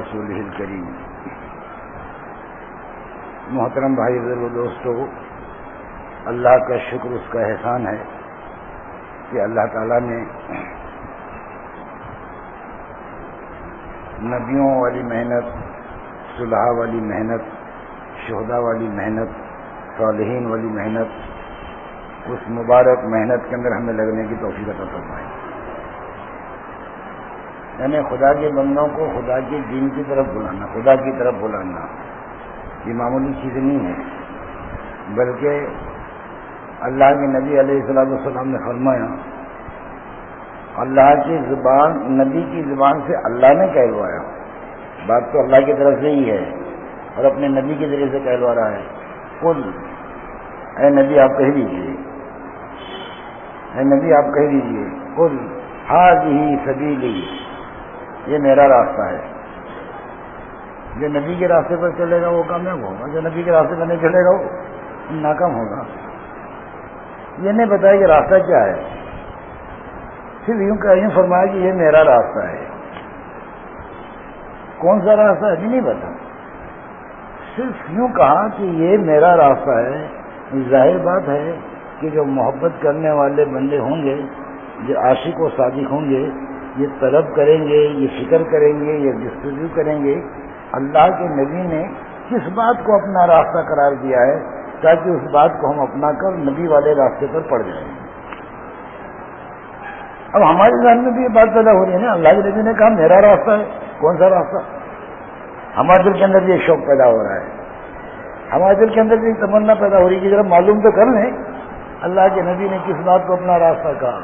رسول کریم محترم بھائی و دوستو، اللہ کا شکر اس کا احسان ہے کہ اللہ تعالیٰ نے نبیوں والی محنت صلح والی محنت شہدا والی محنت، صالحین والی محنت، اس مبارک محنت کے اندر ہمیں لگنے کی توفیق عطا فرمائی یعنی خدا کے بندوں کو خدا کے دین کی طرف بلانا، خدا کی طرف بلانا۔ یہ معمولی چیز نہیں ہے۔ بلکہ اللہ کے نبی علیہ السلام السلام نے فرمایا، اللہ کی زبان، نبی کی زبان سے اللہ نے کہلوایا۔ بات تو اللہ کی طرف سے ہی ہے اور اپنے نبی کے ذریعے سے کہلوا رہا ہے۔ کل اے نبی آپ کہہ دیجیے اے نبی آپ کہہ دیجیے کل حاض ہی سبیلی۔ یہ میرا راستہ ہے۔ جو نبی کے راستے پر چلے گا وہ کامیاب ہوگا جو نبی کے راستے پر نہیں چلے گا وہ ناکام ہوگا۔ یہ نہیں بتایا کہ راستہ کیا ہے۔ صرف یوں کہ یوں فرمایا کہ یہ میرا راستہ ہے۔ کون سا راستہ ہے؟ نہیں بتا صرف یوں کہا کہ یہ میرا راستہ ہے۔ ظاہر بات ہے کہ جو محبت کرنے والے بندے ہوں گے، جو عاشق و صادق ہوں گے یہ طلب کریں گے، یہ فکر کریں گے، یہ جستجو کریں گے۔ اللہ کے نبی نے کس بات کو اپنا راستہ قرار دیا ہے تاکہ اس بات کو ہم اپنا کر نبی والے راستے پر پڑ جائیں۔ اب ہمارے ذہن میں بھی یہ بات پیدا ہو رہی ہے نا۔ اللہ کے نبی نے کہا، میرا راستہ ہے۔ کون سا راستہ؟ ہمارے دل کے اندر بھی ایک شوق پیدا ہو رہا ہے۔ ہمارے دل کے اندر بھی ایک تمنا پیدا ہو رہی ہے کہ ذرا معلوم تو کر لیں۔ اللہ کے نبی نے کس بات کو اپنا راستہ کہا؟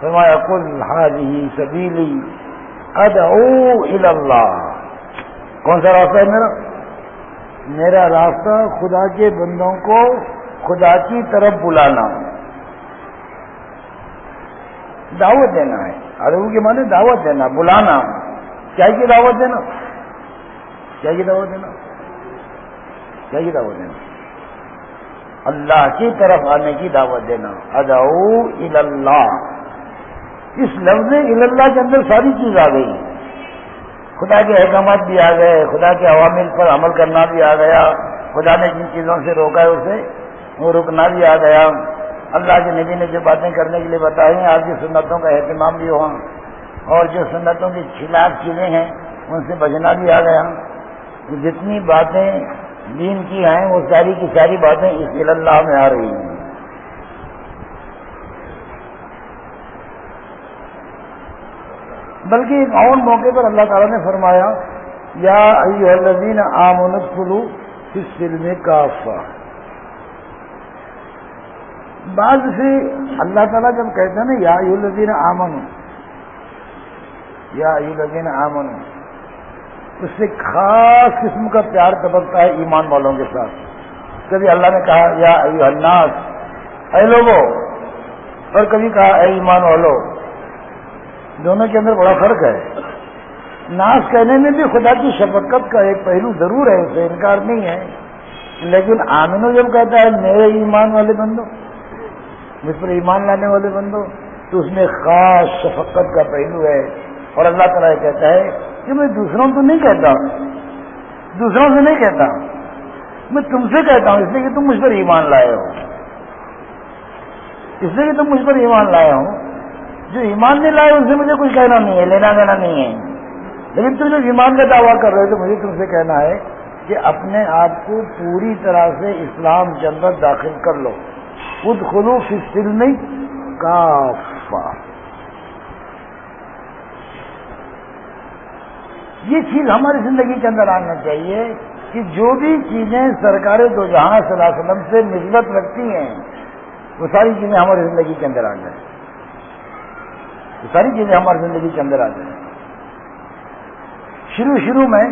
فرمایا کل حاضی سبیلی ادعو اللہ کون سا راستہ ہے میرا؟ میرا راستہ خدا کے بندوں کو خدا کی طرف بلانا دعوت دینا ہے۔ ادعو کے معنی دعوت دینا، بلانا کیا کی دعوت دینا؟ کیا کی دعوت دینا؟ کیا کی دعوت دینا؟ اللہ کی طرف آنے کی دعوت دینا۔ ادعو اللہ۔ اس لفظ اللہ کے اندر ساری چیز آ گئی۔ خدا کے احکامات بھی آ گئے، خدا کے عوامل پر عمل کرنا بھی آ گیا، خدا نے جن چیزوں سے روکا ہے اسے وہ رکنا بھی آ گیا۔ اللہ کے نبی نے جو باتیں کرنے کے لیے بتائی ہیں آپ کی سنتوں کا اہتمام بھی ہوا۔ اور جو سنتوں کے خلاف چیزیں ہیں، ان سے بچنا بھی آ گیا۔ جتنی باتیں دین کی ہیں، وہ ساری کی ساری باتیں اس اللہ میں آ رہی ہیں۔ بلکہ ایک اور موقع پر اللہ تعالیٰ نے فرمایا، یا الذین آمن فلو سلم کافا بعض سے اللہ تعالیٰ جب کہتے ہیں نا، یا الذین آمن یا الذین آمن اس سے خاص قسم کا پیار تبکتا ہے ایمان والوں کے ساتھ۔ کبھی اللہ نے کہا، یا الناس، اے لوگوں اور کبھی کہا، اے ایمان والو دونوں کے اندر بڑا فرق ہے۔ ناس کہنے میں بھی خدا کی شفقت کا ایک پہلو ضرور ہے، اسے انکار نہیں ہے۔ لیکن آمنو جب کہتا ہے، میرے ایمان والے بندو، مجھ پر ایمان لانے والے بندو، تو اس میں خاص شفقت کا پہلو ہے۔ اور اللہ تعالیٰ یہ کہتا ہے کہ میں دوسروں کو نہیں کہتا، دوسروں سے نہیں کہتا، میں تم سے کہتا ہوں، اس لیے کہ تم مجھ پر ایمان لائے ہو۔ اس لیے کہ تم مجھ پر ایمان لائے ہو۔ جو ایمان نہیں لائے ان سے مجھے کچھ کہنا نہیں ہے، لینا دینا نہیں ہے۔ لیکن تم جو ایمان کا دعویٰ کر رہے تو مجھے تم سے کہنا ہے کہ اپنے آپ کو پوری طرح سے اسلام کے اندر داخل کر لو۔ خود خلو فل نہیں کافا یہ چیز ہماری زندگی کے اندر آنا چاہیے کہ جو بھی چیزیں سرکار دو جہاں صلی اللہ علیہ وسلم سے نسبت رکھتی ہیں، وہ ساری چیزیں ہماری زندگی کے اندر آ جائیں یہ ساری چیزیں ہماری زندگی کے اندر آ جائیں شروع شروع میں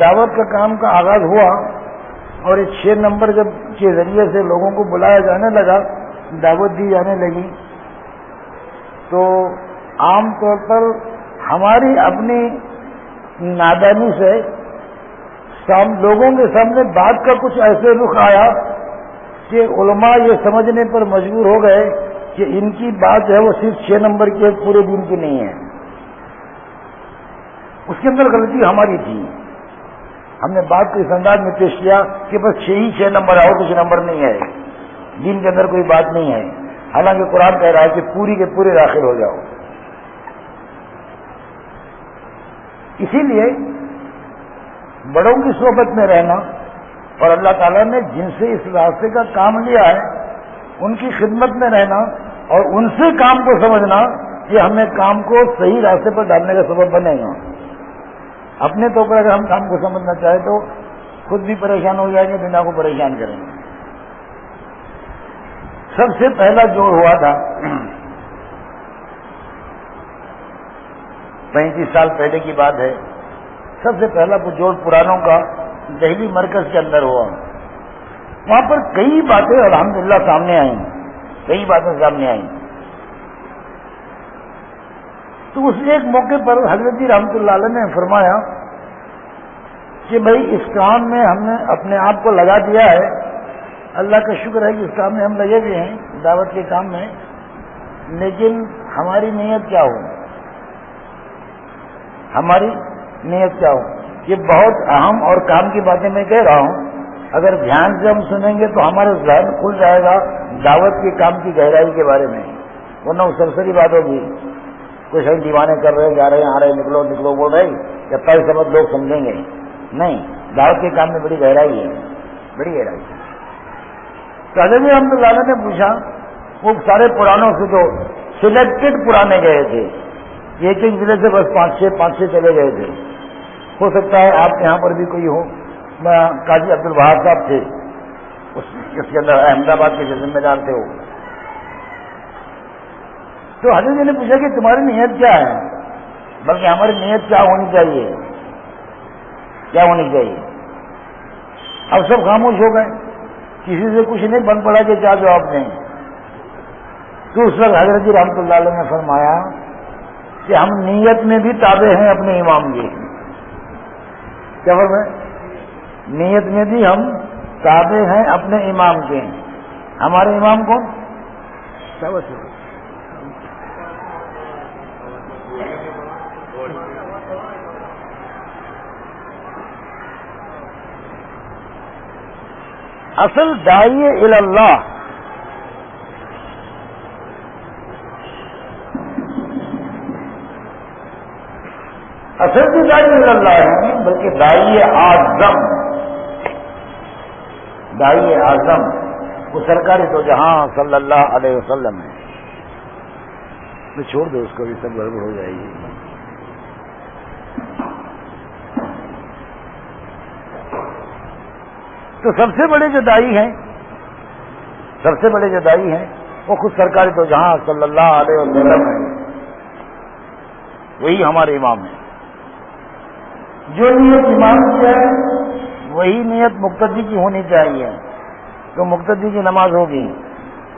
دعوت کا کام کا آغاز ہوا اور ایک چھ نمبر جب کے ذریعے سے لوگوں کو بلایا جانے لگا، دعوت دی جانے لگی، تو عام طور پر ہماری اپنی نادانی سے لوگوں کے سامنے بات کا کچھ ایسے رخ آیا کہ علماء یہ سمجھنے پر مجبور ہو گئے کہ ان کی بات جو ہے وہ صرف چھ نمبر کے پورے دن کی نہیں ہے۔ اس کے اندر غلطی ہماری تھی۔ ہم نے بات کو اس انداز میں پیش کیا کہ بس چھ ہی چھ نمبر آؤ کچھ نمبر نہیں ہے۔ دین کے اندر کوئی بات نہیں ہے۔ حالانکہ قرآن کہہ رہا ہے کہ پوری کے پورے داخل ہو جاؤ۔ اسی لیے بڑوں کی صحبت میں رہنا اور اللہ تعالیٰ نے جن سے اس راستے کا کام لیا ہے، ان کی خدمت میں رہنا اور ان سے کام کو سمجھنا یہ ہمیں کام کو صحیح راستے پر ڈالنے کا سبب بنے گا اپنے طور پر اگر ہم کام کو سمجھنا چاہیں تو خود بھی پریشان ہو جائیں گے، بنا کو پریشان کریں گے۔ سب سے پہلا جوڑ ہوا تھا۔ پینتیس سال پہلے کی بات ہے۔ سب سے پہلا جوڑ پرانوں کا دہلی مرکز کے اندر ہوا۔ وہاں پر کئی باتیں الحمدللہ سامنے آئیں۔ کئی باتیں سامنے آئیں۔ تو اس ایک موقع پر حضرت جی رحمت اللہ علیہ نے فرمایا کہ بھائی اس کام میں ہم نے اپنے آپ کو لگا دیا ہے۔ اللہ کا شکر ہے کہ اس کام میں ہم لگے ہوئے ہیں، دعوت کے کام میں۔ لیکن ہماری نیت کیا ہو؟ ہماری نیت کیا ہو؟ یہ بہت اہم اور کام کی باتیں میں کہہ رہا ہوں۔ اگر دھیان سے ہم سنیں گے تو ہمارا ذہن کھل جائے گا۔ دعوت کے کام کی گہرائی کے بارے میں، ورنہ وہ سرسری بات ہوگی کچھ ہم دیوانے کر رہے جا رہے ہیں، آ رہے نکلو نکلو، بول رہے یا پہلے سمجھ لوگ سمجھیں گے۔ نہیں، دعوت کے کام میں بڑی گہرائی ہے، بڑی گہرائی ہے۔ تو احمد اللہ نے پوچھا، وہ سارے پرانوں سے تو سلیکٹڈ پرانے گئے تھے ایک ایک ضلع سے؟ بس پانچ چھ پانچ چھ چلے گئے تھے۔ ہو سکتا ہے آپ یہاں پر بھی کوئی ہو۔ میں قاضی عبد البہار صاحب تھے۔ اس کے اندر احمد آباد کے ذمہ دار تھے وہ۔ تو حضرت جی نے پوچھا کہ تمہاری نیت کیا ہے؟ بلکہ ہماری نیت کیا ہونی چاہیے؟ کیا ہونی چاہیے؟ اب سب خاموش ہو گئے۔ کسی سے کچھ نہیں، بن پڑا کہ کیا جواب دیں۔ تو اس وقت حضرت جی رحمت اللہ علیہ نے فرمایا کہ ہم نیت میں بھی تابع ہیں اپنے امام کے کیا فرمائے نیت میں بھی ہم تابع ہیں اپنے امام کے۔ ہمارے امام کون؟ اصل دائیے اللہ اصل بھی دائی اللہ ہے بلکہ دائی آزم دائی اعظم، وہ سرکاری تو جہاں صلی اللہ علیہ وسلم ہے تو چھوڑ دو اس کو بھی سب گڑبڑ ہو جائے گی۔ تو سب سے بڑے جو دائی ہیں، سب سے بڑے جو دائی ہیں، وہ خود سرکاری تو جہاں صلی اللہ علیہ وسلم ہے وہی ہمارے امام ہیں۔ جو نیت امام کی ہے وہی نیت مقتدی کی ہونی چاہیے تو مقتدی کی نماز ہوگی۔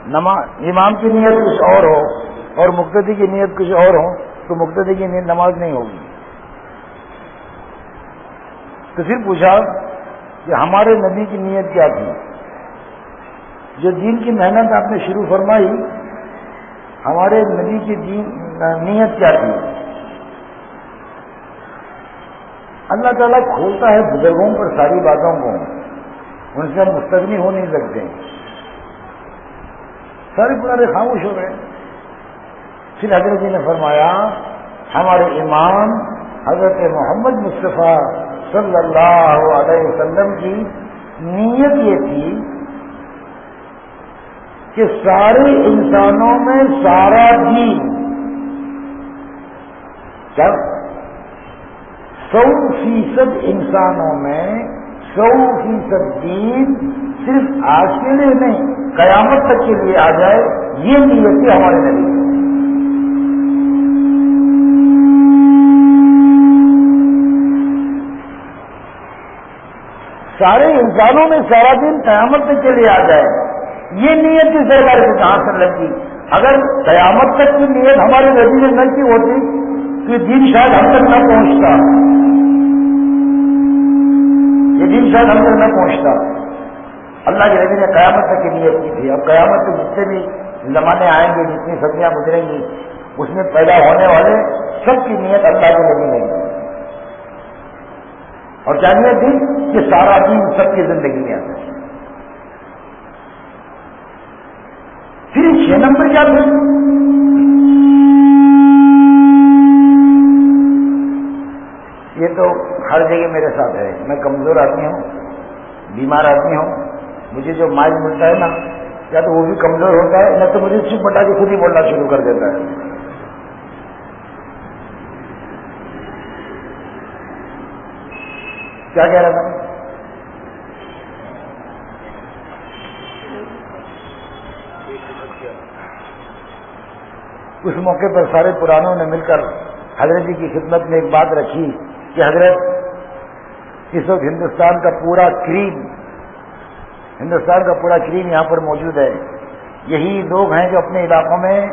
نماز امام کی نیت کچھ اور ہو اور مقتدی کی نیت کچھ اور ہو تو مقتدی کی نیت نماز نہیں ہوگی۔ تو پھر پوچھا کہ ہمارے نبی کی نیت کیا تھی؟ جو دین کی محنت آپ نے شروع فرمائی، ہمارے نبی کی دین نیت کیا تھی؟ اللہ تعالیٰ کھولتا ہے بزرگوں پر ساری باتوں کو۔ ان سے ہم مستغنی ہو نہیں سکتے۔ سارے پرانے خاموش ہو گئے۔ پھر حضرت جی نے فرمایا، ہمارے امام حضرت محمد مصطفیٰ صلی اللہ علیہ وسلم کی نیت یہ تھی کہ سارے انسانوں میں سارا دین سو فیصد انسانوں میں سو فیصد دین صرف آج کے لیے نہیں، قیامت تک کے لیے آ جائے، یہ نیت تھی ہمارے نبی سارے انسانوں میں سارا دن قیامت تک کے لیے آ جائے۔ یہ نیت کی سرکار سے کہاں سے لگی اگر قیامت تک کی نیت ہمارے نبی میں نہ کی ہوتی، تو یہ دن شاید ہم تک نہ پہنچتا۔ یہ دن شاید ہم تک نہ پہنچتا۔ اللہ کے نبی نے قیامت تک کی نیت کی تھی۔ اب قیامت تک جتنے بھی زمانے آئیں گے، جتنی سبزیاں گزریں گی، اس میں پیدا ہونے والے سب کی نیت اللہ کے نبی نے اور چاہیے تھی کہ سارا دین سب کی زندگی میں آتا پھر چھ نمبر کیا تھا؟ یہ تو ہر جگہ میرے ساتھ ہے۔ میں کمزور آدمی ہوں، بیمار آدمی ہوں۔ مجھے جو مائل ملتا ہے نا، یا تو وہ بھی کمزور ہوتا ہے نہ تو مجھے چپ بٹا کے خود ہی بولنا شروع کر دیتا ہے۔ کیا کہہ رہا تھا؟ اس موقع پر سارے پرانوں نے مل کر حضرت جی کی خدمت میں ایک بات رکھی۔ کہ حضرت اس وقت ہندوستان کا پورا کریم، ہندوستان کا پورا کریم یہاں پر موجود ہے۔ یہی لوگ ہیں جو اپنے علاقوں میں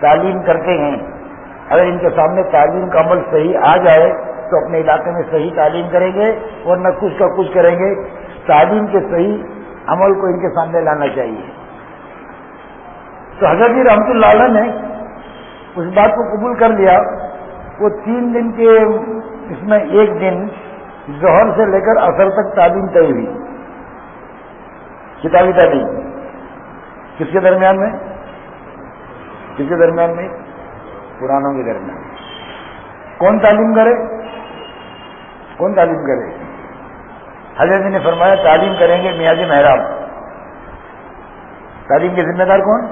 تعلیم کرتے ہیں۔ اگر ان کے سامنے تعلیم کا عمل صحیح آ جائے تو اپنے علاقے میں صحیح تعلیم کریں گے اور نہ کچھ کا کچھ کریں گے۔ تعلیم کے صحیح عمل کو ان کے سامنے لانا چاہیے۔ تو حضرت جی رحمت اللہ علیہ نے اس بات کو قبول کر لیا۔ وہ تین دن کے اس میں ایک دن ظہر سے لے کر اثر تک تعلیم طے ہوئی۔ کتابی تعلیم۔ کس کے درمیان میں؟ کس کے درمیان میں؟ پرانوں کے درمیان۔ کون تعلیم کرے؟ کون تعلیم کرے؟ حضرت نے فرمایا، تعلیم کریں گے میاں جی محراب۔ تعلیم کے ذمہ دار کون؟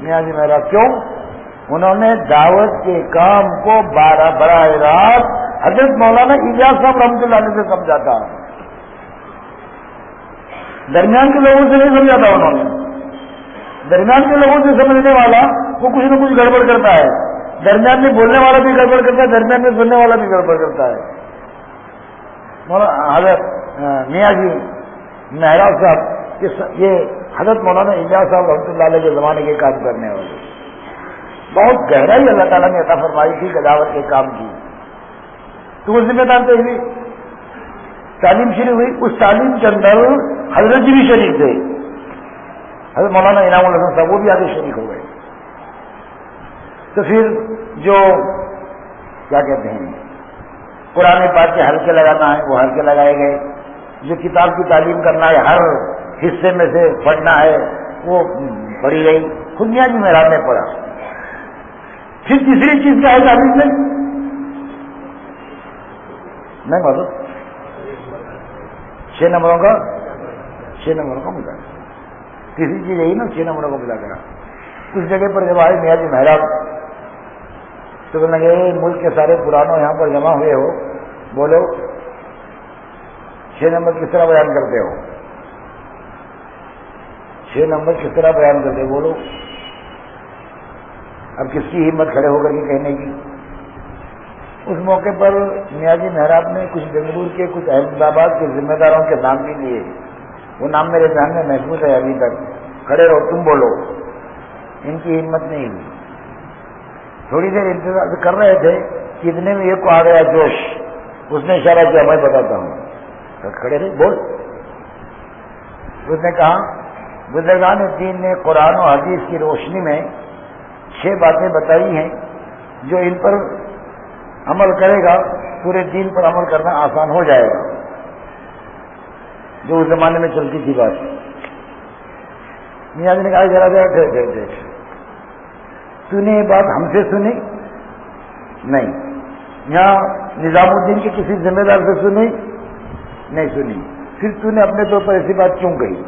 میاں جی محراب۔ کیوں؟ انہوں نے دعوت کے کام کو بارہ براہ راست حضرت مولانا الیاس صاحب رحمۃ اللہ علیہ سے سمجھاتا درمیان کے لوگوں سے نہیں سمجھاتا انہوں نے۔ درمیان کے لوگوں سے سمجھنے والا وہ کچھ نہ کچھ گڑبڑ کرتا ہے۔ درمیان میں بولنے والا بھی گڑبڑ کرتا ہے، درمیان میں سننے والا بھی گڑبڑ کرتا ہے۔ حضرت میاں جی مہراج صاحب، یہ حضرت مولانا الیاس صاحب رحمۃ اللہ علیہ کے زمانے کے کام کرنے والے۔ بہت گہرائی اللہ تعالیٰ نے عطا فرمائی تھی گداوت کے کام کی۔ تو وہ ذمہ دار تو تعلیم شروع ہوئی، اس تعلیم کے اندر حضرت جی بھی شریک تھے۔ حضرت مولانا انعام الحسن صاحب وہ بھی آگے شریک ہو گئے۔ تو پھر جو کیا کہتے ہیں، قرآن پاک کے ہلکے لگانا ہے، وہ ہلکے لگائے گئے۔ جو کتاب کی تعلیم کرنا ہے، ہر حصے میں سے پڑھنا ہے، وہ پڑھی گئی۔ خود میاں جی میرا نے پڑھا۔ پھر تیسری چیز کیا ہے تعلیم میں؟ نہیں معلوم چھ نمبروں کا چھ نمبروں کا ملا. تیسری چیز یہی نا چھ نمبروں کو ملا کرا اس جگہ پر جب آئے میاں جی محراب، تو لگے ملک کے سارے پرانوں یہاں پر جمع ہوئے ہو، بولو، چھ نمبر کس طرح بیان کرتے ہو؟ چھ نمبر کس طرح بیان کرتے ہو؟ بولو۔ اب کس کی ہمت کھڑے ہو کر کے کہنے کی؟ اس موقع پر میاں جی محراب نے کچھ بنگلور کے، کچھ احمد آباد کے ذمہ داروں کے نام بھی لیے وہ نام میرے ذہن میں محفوظ ہے ابھی تک۔ کھڑے رہو، تم بولو۔ ان کی ہمت نہیں ہوئی۔ تھوڑی دیر انتظار کر رہے تھے کہ اتنے میں ایک کو آ گیا جوش۔ اس نے اشارہ کیا، میں بتاتا ہوں۔ کھڑے رہے، بول۔ اس نے کہا بزرگان دین نے قرآن و حدیث کی روشنی میں چھ باتیں بتائی ہیں جو ان پر عمل کرے گا، پورے دین پر عمل کرنا آسان ہو جائے گا۔ جو اس زمانے میں چلتی تھی بات۔ میاں جی نے کہا ذرا ذرا تو نے یہ بات ہم سے سنی؟ نہیں۔ یہاں نظام الدین کے کسی ذمہ دار سے سنی؟ نہیں سنی۔ پھر تو نے اپنے طور پر ایسی بات کیوں کہی؟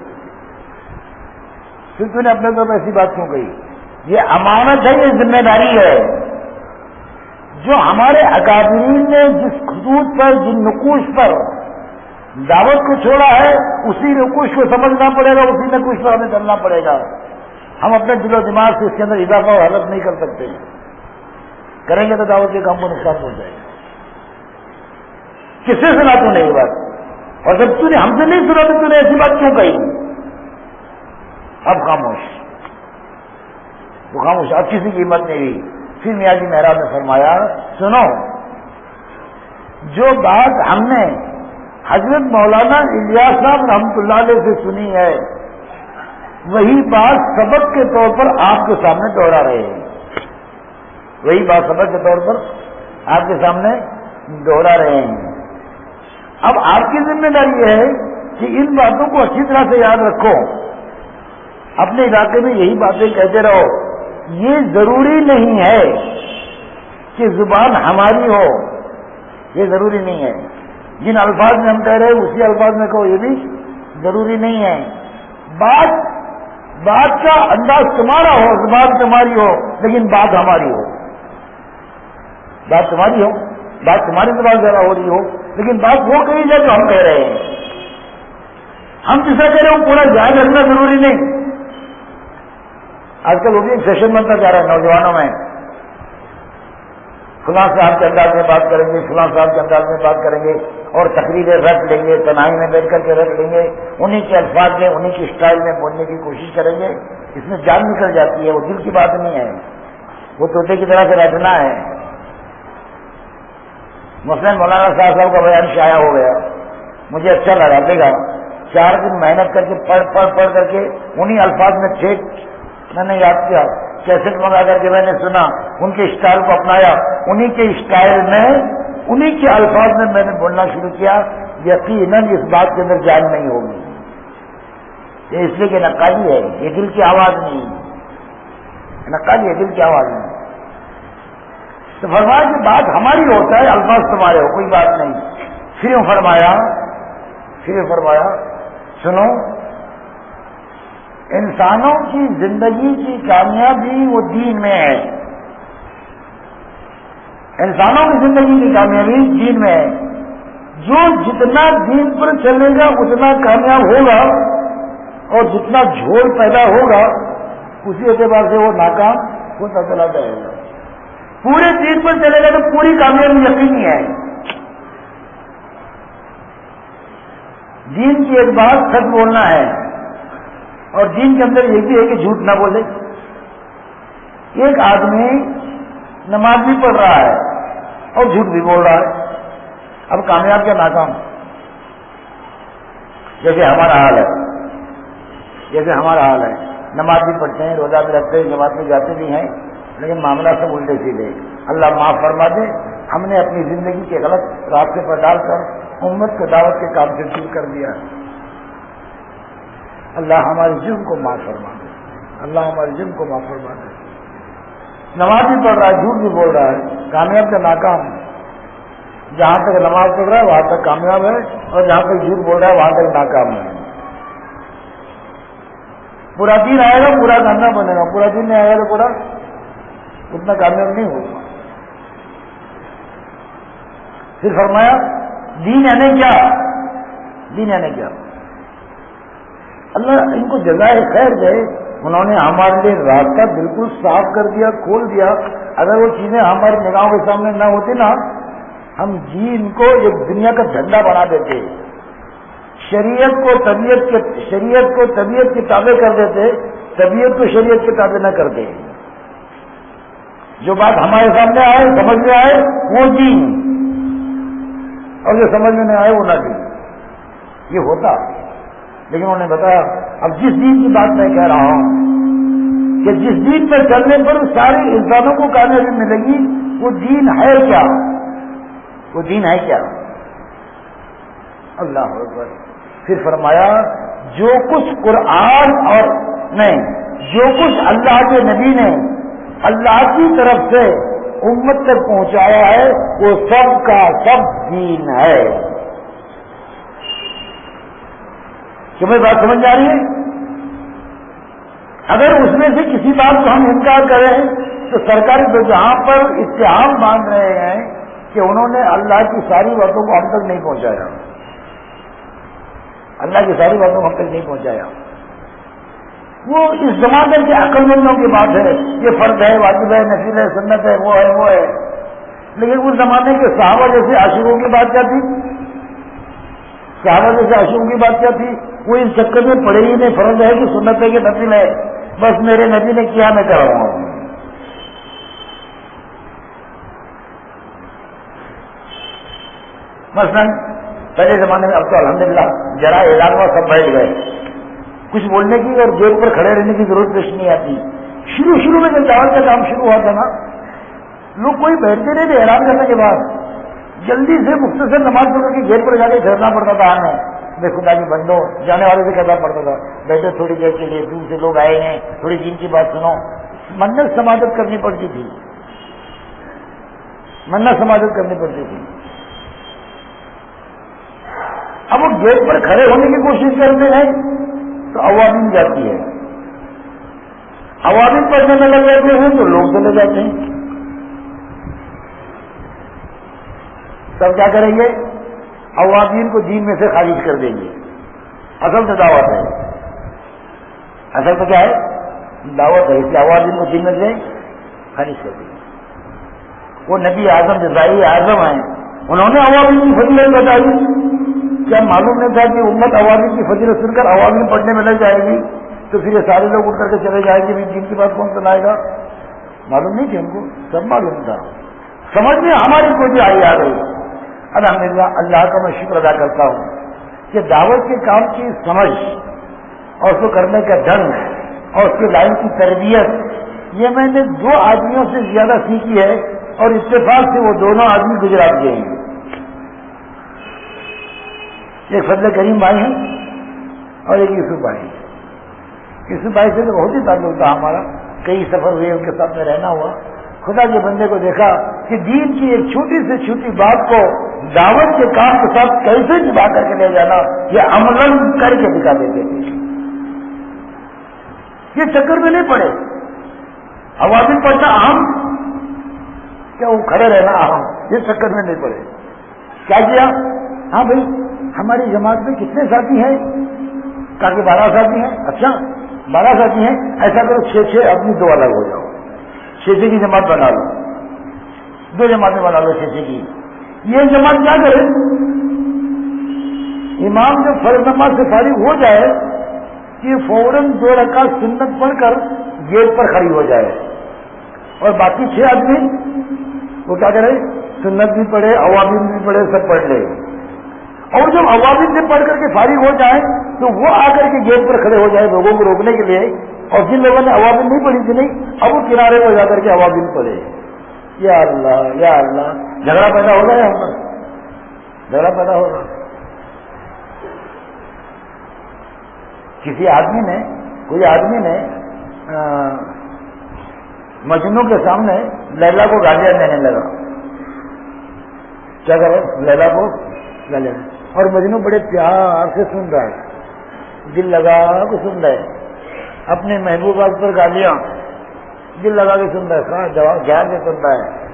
پھر تو نے اپنے طور پر ایسی بات کیوں کہی؟ یہ امانت ہے، یہ ذمہ داری ہے۔ جو ہمارے اکادرین نے جس خطوط پر، جن نقوش پر دعوت کو چھوڑا ہے، اسی نقوش کو سمجھنا پڑے گا، اسی نقوش پر ہمیں چلنا پڑے گا۔ ہم اپنے دل و دماغ سے اس کے اندر اضافہ اور حلت نہیں کر سکتے۔ کریں گے تو دعوت کے کام کو نقصان پہنچ جائے گا۔ کس سے سنا تو نہیں یہ بات؟ اور جب تو نے ہم سے نہیں سنا تو نے ایسی بات کیوں کہی؟ اب خاموش۔ وہ خاموش، اب کسی کی ہمت نہیں ہوئی پھر میاں جی مہراج نے فرمایا، سنو، جو بات ہم نے حضرت مولانا الیاس صاحب رحمت اللہ علیہ سے سنی ہے، وہی بات سبق کے طور پر آپ کے سامنے دوہرا رہے ہیں۔ وہی بات سبق کے طور پر آپ کے سامنے دوہرا رہے ہیں۔ اب آپ کی ذمہ داری یہ ہے کہ ان باتوں کو اچھی طرح سے یاد رکھو۔ اپنے علاقے میں یہی باتیں کہتے رہو۔ یہ ضروری نہیں ہے کہ زبان ہماری ہو، یہ ضروری نہیں ہے۔ جن الفاظ میں ہم کہہ رہے ہیں، اسی الفاظ میں کہو، یہ بھی ضروری نہیں ہے۔ بات بات کا انداز تمہارا ہو، زبان تمہاری ہو، لیکن بات ہماری ہو۔ بات تمہاری ہو، بات تمہاری زبان زیادہ ہو رہی ہو، لیکن بات وہ کہی جائے جو ہم کہہ رہے ہیں۔ ہم جسے کہہ رہے ہیں پورا جائز رکھنا ضروری نہیں۔ آج کل وہ بھی ایک سیشن بنتا جا رہا ہے نوجوانوں میں۔ فلاں صاحب کے انداز میں بات کریں گے، فلاں صاحب کے انداز میں بات کریں گے اور تقریریں رکھ لیں گے، تنہائی میں بیٹھ کر کے رکھ لیں گے۔ انہیں کے الفاظ میں انہیں کی اسٹائل میں بولنے کی کوشش کریں گے۔ اس میں جان نکل جاتی ہے، وہ دل کی بات نہیں ہے۔ وہ طوطے کی طرح سے رہنا ہے۔ مسلم مولانا صاحب صاحب کا بیان شائع ہو گیا۔ مجھے اچھا لگا دے گا چار دن محنت کر کے، پڑھ پڑھ پڑھ کر کے انہیں الفاظ میں ٹھیک میں نے یاد کیا، کیسٹ منگا کر کے میں نے سنا، ان کے اسٹائل کو اپنایا انہیں کے اسٹائل میں انہیں کے الفاظ میں میں نے بولنا شروع کیا، یقیناً اس بات کے اندر جان نہیں ہوگی۔ یہ اس لیے کہ نقالی ہے، یہ دل کی آواز نہیں۔ نقالی ہے، دل کی آواز نہیں۔ تو فرمایا کہ بات ہماری ہوتا ہے، الفاظ تمہارے ہو، کوئی بات نہیں۔ پھر فرمایا پھر فرمایا، سنو انسانوں کی زندگی کی کامیابی وہ دین میں ہے۔ انسانوں کی زندگی کی کامیابی دین میں ہے۔ جو جتنا دین پر چلے گا، اتنا کامیاب ہوگا اور جتنا جھوڑ پیدا ہوگا، اسی اعتبار سے وہ ناکام ہوتا چلا جائے گا۔ پورے دین پر چلے گا تو پوری کامیابی یقینی ہے۔ دین کی ایک بات سچ بولنا ہے۔ اور دین کے اندر یہ بھی ہے کہ جھوٹ نہ بولے۔ ایک آدمی نماز بھی پڑھ رہا ہے اور جھوٹ بھی بول رہا ہے۔ اب کامیاب کیا ناکام؟ جیسے ہمارا حال ہے۔ جیسے ہمارا حال ہے۔ نماز بھی پڑھتے ہیں، روزہ بھی رکھتے ہیں نماز بھی جاتے بھی ہیں، لیکن معاملہ سب الٹے سیدھے۔ اللہ معاف فرما دے۔ ہم نے اپنی زندگی کے غلط راستے پر ڈال کر امت کو دعوت کے کام سے شروع کر دیا۔ اللہ ہمارے جرم کو معاف فرما دے۔ اللہ ہمارے جرم کو معاف فرما دے۔ نماز بھی پڑھ رہا ہے، جھوٹ بھی بول رہا ہے۔ کامیاب کا ناکام جہاں تک نماز پڑھ رہا ہے، وہاں تک کامیاب ہے۔ اور جہاں تک جھوٹ بول رہا ہے، وہاں تک ناکام ہے۔ پورا دن آئے گا، پورا کامیاب بنے گا۔ پورا دن نہیں آئے گا تو پورا اتنا کامیاب نہیں ہوگا پھر فرمایا، دین یعنی کیا؟ دین یعنی کیا؟ اللہ ان کو جگہ خیر دے۔ انہوں نے ہمارے لیے راستہ بالکل صاف کر دیا، کھول دیا۔ اگر وہ چیزیں ہماری نگاہوں کے سامنے نہ ہوتی نا، ہم جی ان کو ایک دنیا کا جھنڈا بنا دیتے۔ شریعت کو طبیعت کے، شریعت کو طبیعت کے تابع کر دیتے، طبیعت کو شریعت کے تابع نہ کرتے جو بات ہمارے سامنے آئے، سمجھ میں آئے، وہ جی۔ اور جو سمجھ میں نہیں آئے، وہ نہ جی۔ یہ ہوتا۔ لیکن انہوں نے بتایا، اب جس دین کی بات میں کہہ رہا ہوں کہ جس دین پر چلنے پر سارے انسانوں کو کامیابی ملے گی، وہ دین ہے کیا؟ وہ دین ہے کیا؟ اللہ اکبر۔ پھر فرمایا، جو کچھ قرآن اور نہیں، جو کچھ اللہ کے نبی نے اللہ کی طرف سے امت تک پہنچایا ہے، وہ سب کا سب دین ہے۔ تمہیں بات سمجھ جا رہی ہے؟ اگر اس میں سے کسی بات کو ہم انکار کریں تو سرکاری جہاں پر اتحاد باندھ رہے ہیں کہ انہوں نے اللہ کی ساری باتوں کو ہم تک نہیں پہنچایا۔ اللہ کی ساری باتوں کو ہم تک نہیں پہنچایا۔ وہ اس زمانے کے عقل مندوں کی بات ہے۔ یہ فرد ہے، واجب ہے نصیل ہے، سنت ہے، وہ ہے وہ ہے۔ لیکن اس زمانے کے صحابہ جیسے عاشقوں کی بات کیا تھی؟ صحابہ جیسے عاشقوں کی بات کیا تھی؟ وہ اس چکر میں پڑے ہی نہیں، فرض ہے کہ سنت ہے کہ نفل ہے۔ بس میرے نبی نے کیا میں کر رہا ہوں۔ مثلا، پہلے زمانے میں اب تو الحمدللہ للہ اعلان ہوا، سب بیٹھ گئے۔ کچھ بولنے کی اور گیٹ پر کھڑے رہنے کی ضرورت پیش نہیں آتی۔ شروع شروع میں جب دعوت کا کام شروع ہوا تھا نا۔ لوگ کوئی بیٹھتے رہے تھے اعلان کرنے کے بعد۔ جلدی سے مختصر نماز پڑھ کے گیٹ پر جا کے ٹھہرنا پڑتا تھا ہمیں بے خدا کی بندو جانے والے سے کہنا پڑتا تھا بیٹھے تھوڑی دیر کے لیے دور سے لوگ آئے ہیں، تھوڑی دن کی بات سنو۔ منت سماجت کرنی پڑتی تھی۔ منت سماجت کرنی پڑتی تھی۔ اب وہ گیٹ پر کھڑے ہونے کی کوشش کرتے ہیں تو عوامین جاتی ہے۔ عوامین پڑھنے میں لگ جاتے ہیں تو لوگ چلے جاتے ہیں۔ تب کیا کریں گے؟ عوامین کو دین میں سے خارج کر دیں گے۔ اصل تو دعوت ہے۔ اصل تو کیا ہے؟ دعوت ہے۔ اس لیے عوامین کو دین میں سے خارج کر دیں گے۔ وہ نبی اعظم جزائی اعظم ہیں، انہوں نے عوامین کی فضیلت بتائی۔ کیا معلوم نہیں تھا کہ امت عوامین کی فضیلت سن کر عوامین پڑھنے میں لگ جائے گی؟ تو پھر یہ سارے لوگ اٹھ کر کے چلے جائیں گے دین کی بات کون سنائے گا؟ معلوم نہیں تھی ہم کو۔ سب معلوم تھا۔ سمجھ میں ہماری کوئی آئی آ گئی۔ الحمد للہ اللہ کا میں شکر ادا کرتا ہوں کہ دعوت کے کام کی سمجھ اور اس کو کرنے کا ڈھنگ اور اس کی لائن کی تربیت، یہ میں نے دو آدمیوں سے زیادہ سیکھی ہے اور اتفاق سے وہ دونوں آدمی گجرات گئے ہیں۔ ایک فضل کریم بھائی ہیں اور ایک یوسف بھائی یوسف بھائی سے تو بہت ہی تعلق تھا ہمارا، کئی سفر ہوئے ان کے ساتھ میں رہنا ہوا۔ خدا کے بندے کو دیکھا کہ دین کی ایک چھوٹی سے چھوٹی بات کو دعوت کے کام کے ساتھ کیسے نبھا کر کے لے جانا، یہ عمل کر کے دکھا دیتے تھے۔ یہ چکر میں نہیں پڑے۔ عوامل پڑھنا اہم کیا وہ کھڑے رہنا اہم یہ چکر میں نہیں پڑے۔ کیا کیا؟ ہاں بھائی، ہماری جماعت میں کتنے ساتھی ہیں؟ کہا کہ بارہ ساتھی ہیں۔ اچھا بارہ ساتھی ہیں۔ ایسا کرو، چھ چھ آدمی دو الگ ہو جاؤ۔ چھ چھ کی جماعت بنا لو۔ دو جماعتیں بنا لو چھ چھ کی۔ یہ جماعت کیا کرے؟ امام جب فرض نماز سے فارغ ہو جائے کہ فوراً دو رکعت سنت پڑھ کر گیٹ پر کھڑی ہو جائے۔ اور باقی چھ آدمی، وہ کیا کرے؟ سنت بھی پڑھے، عوامل بھی پڑھے، سب پڑھ لے۔ اور جب عوامل سے پڑھ کر کے فارغ ہو جائے، تو وہ آ کر کے گیٹ پر کھڑے ہو جائے، لوگوں کو روکنے کے لیے۔ اور جن لوگوں نے عوامل نہیں پڑھی تھی نہیں، اب وہ کنارے پر جا کر کے عوامل پڑھے۔ یا اللہ یا اللہ۔ جھگڑا پیدا ہو رہا ہے ہم جھگڑا پیدا ہو رہا کسی آدمی نے، کوئی آدمی نے مجنو کے سامنے لیلا کو گالیاں دینے لگا۔ کیا کرے؟ لیلا کو گالیاں۔ اور مجنو بڑے پیار سے سن رہا ہے دل لگا کو سن رہا ہے اپنے محبوبہ پر گالیاں دل لگا کے سن رہا ہے جواب گیار سے سن رہا ہے۔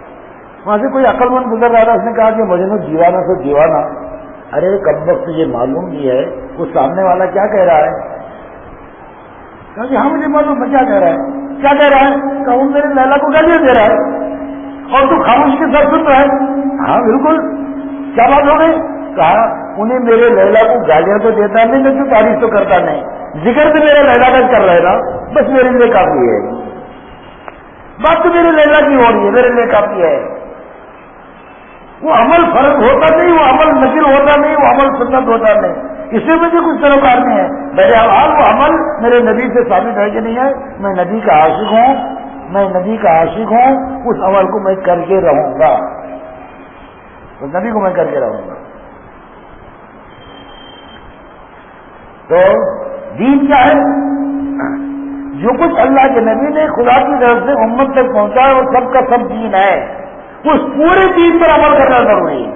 وہاں سے کوئی عقل مند گزر رہا تھا، اس نے کہا کہ مجنو دیوانہ سے دیوانہ۔ ارے کب وقت یہ معلوم بھی ہے، وہ سامنے والا کیا کہہ رہا ہے؟ کہ ہاں مجھے معلوم ہے، کیا کہہ رہا ہے؟ کیا کہہ رہا ہے؟ کہ وہ میرے لیلا کو گالیاں دے رہا ہے۔ اور تو خاموش کے ساتھ سن رہا ہے۔ ہاں بالکل۔ کیا بات ہو گئی؟ کہا، انہیں میرے لیلا کو گالیاں تو دیتا نہیں میں تو تعریف تو کرتا نہیں۔ ذکر تو میرے لیلا کا کر رہے نا، بس میرے لیے کافی ہے۔ بات تو میرے لیلا کی ہو رہی ہے، میرے لیے کافی ہے۔ وہ عمل فرق ہوتا نہیں، وہ عمل نکل ہوتا نہیں، وہ عمل سنت ہوتا نہیں۔ اس میں مجھے کچھ سروکار نہیں ہے۔ میرے حال وہ عمل میرے نبی سے ثابت ہے کہ نہیں ہے۔ میں نبی کا عاشق ہوں، میں نبی کا عاشق ہوں، اس عمل کو میں کر کے رہوں گا۔ اس نبی کو میں کر کے رہوں گا۔ تو دین کیا ہے؟ جو کچھ اللہ کے نبی نے خدا کی طرف سے امت تک پہنچا ہے وہ سب کا سب دین ہے۔ اس پورے دین پر عمل کرنا ضروری ہے۔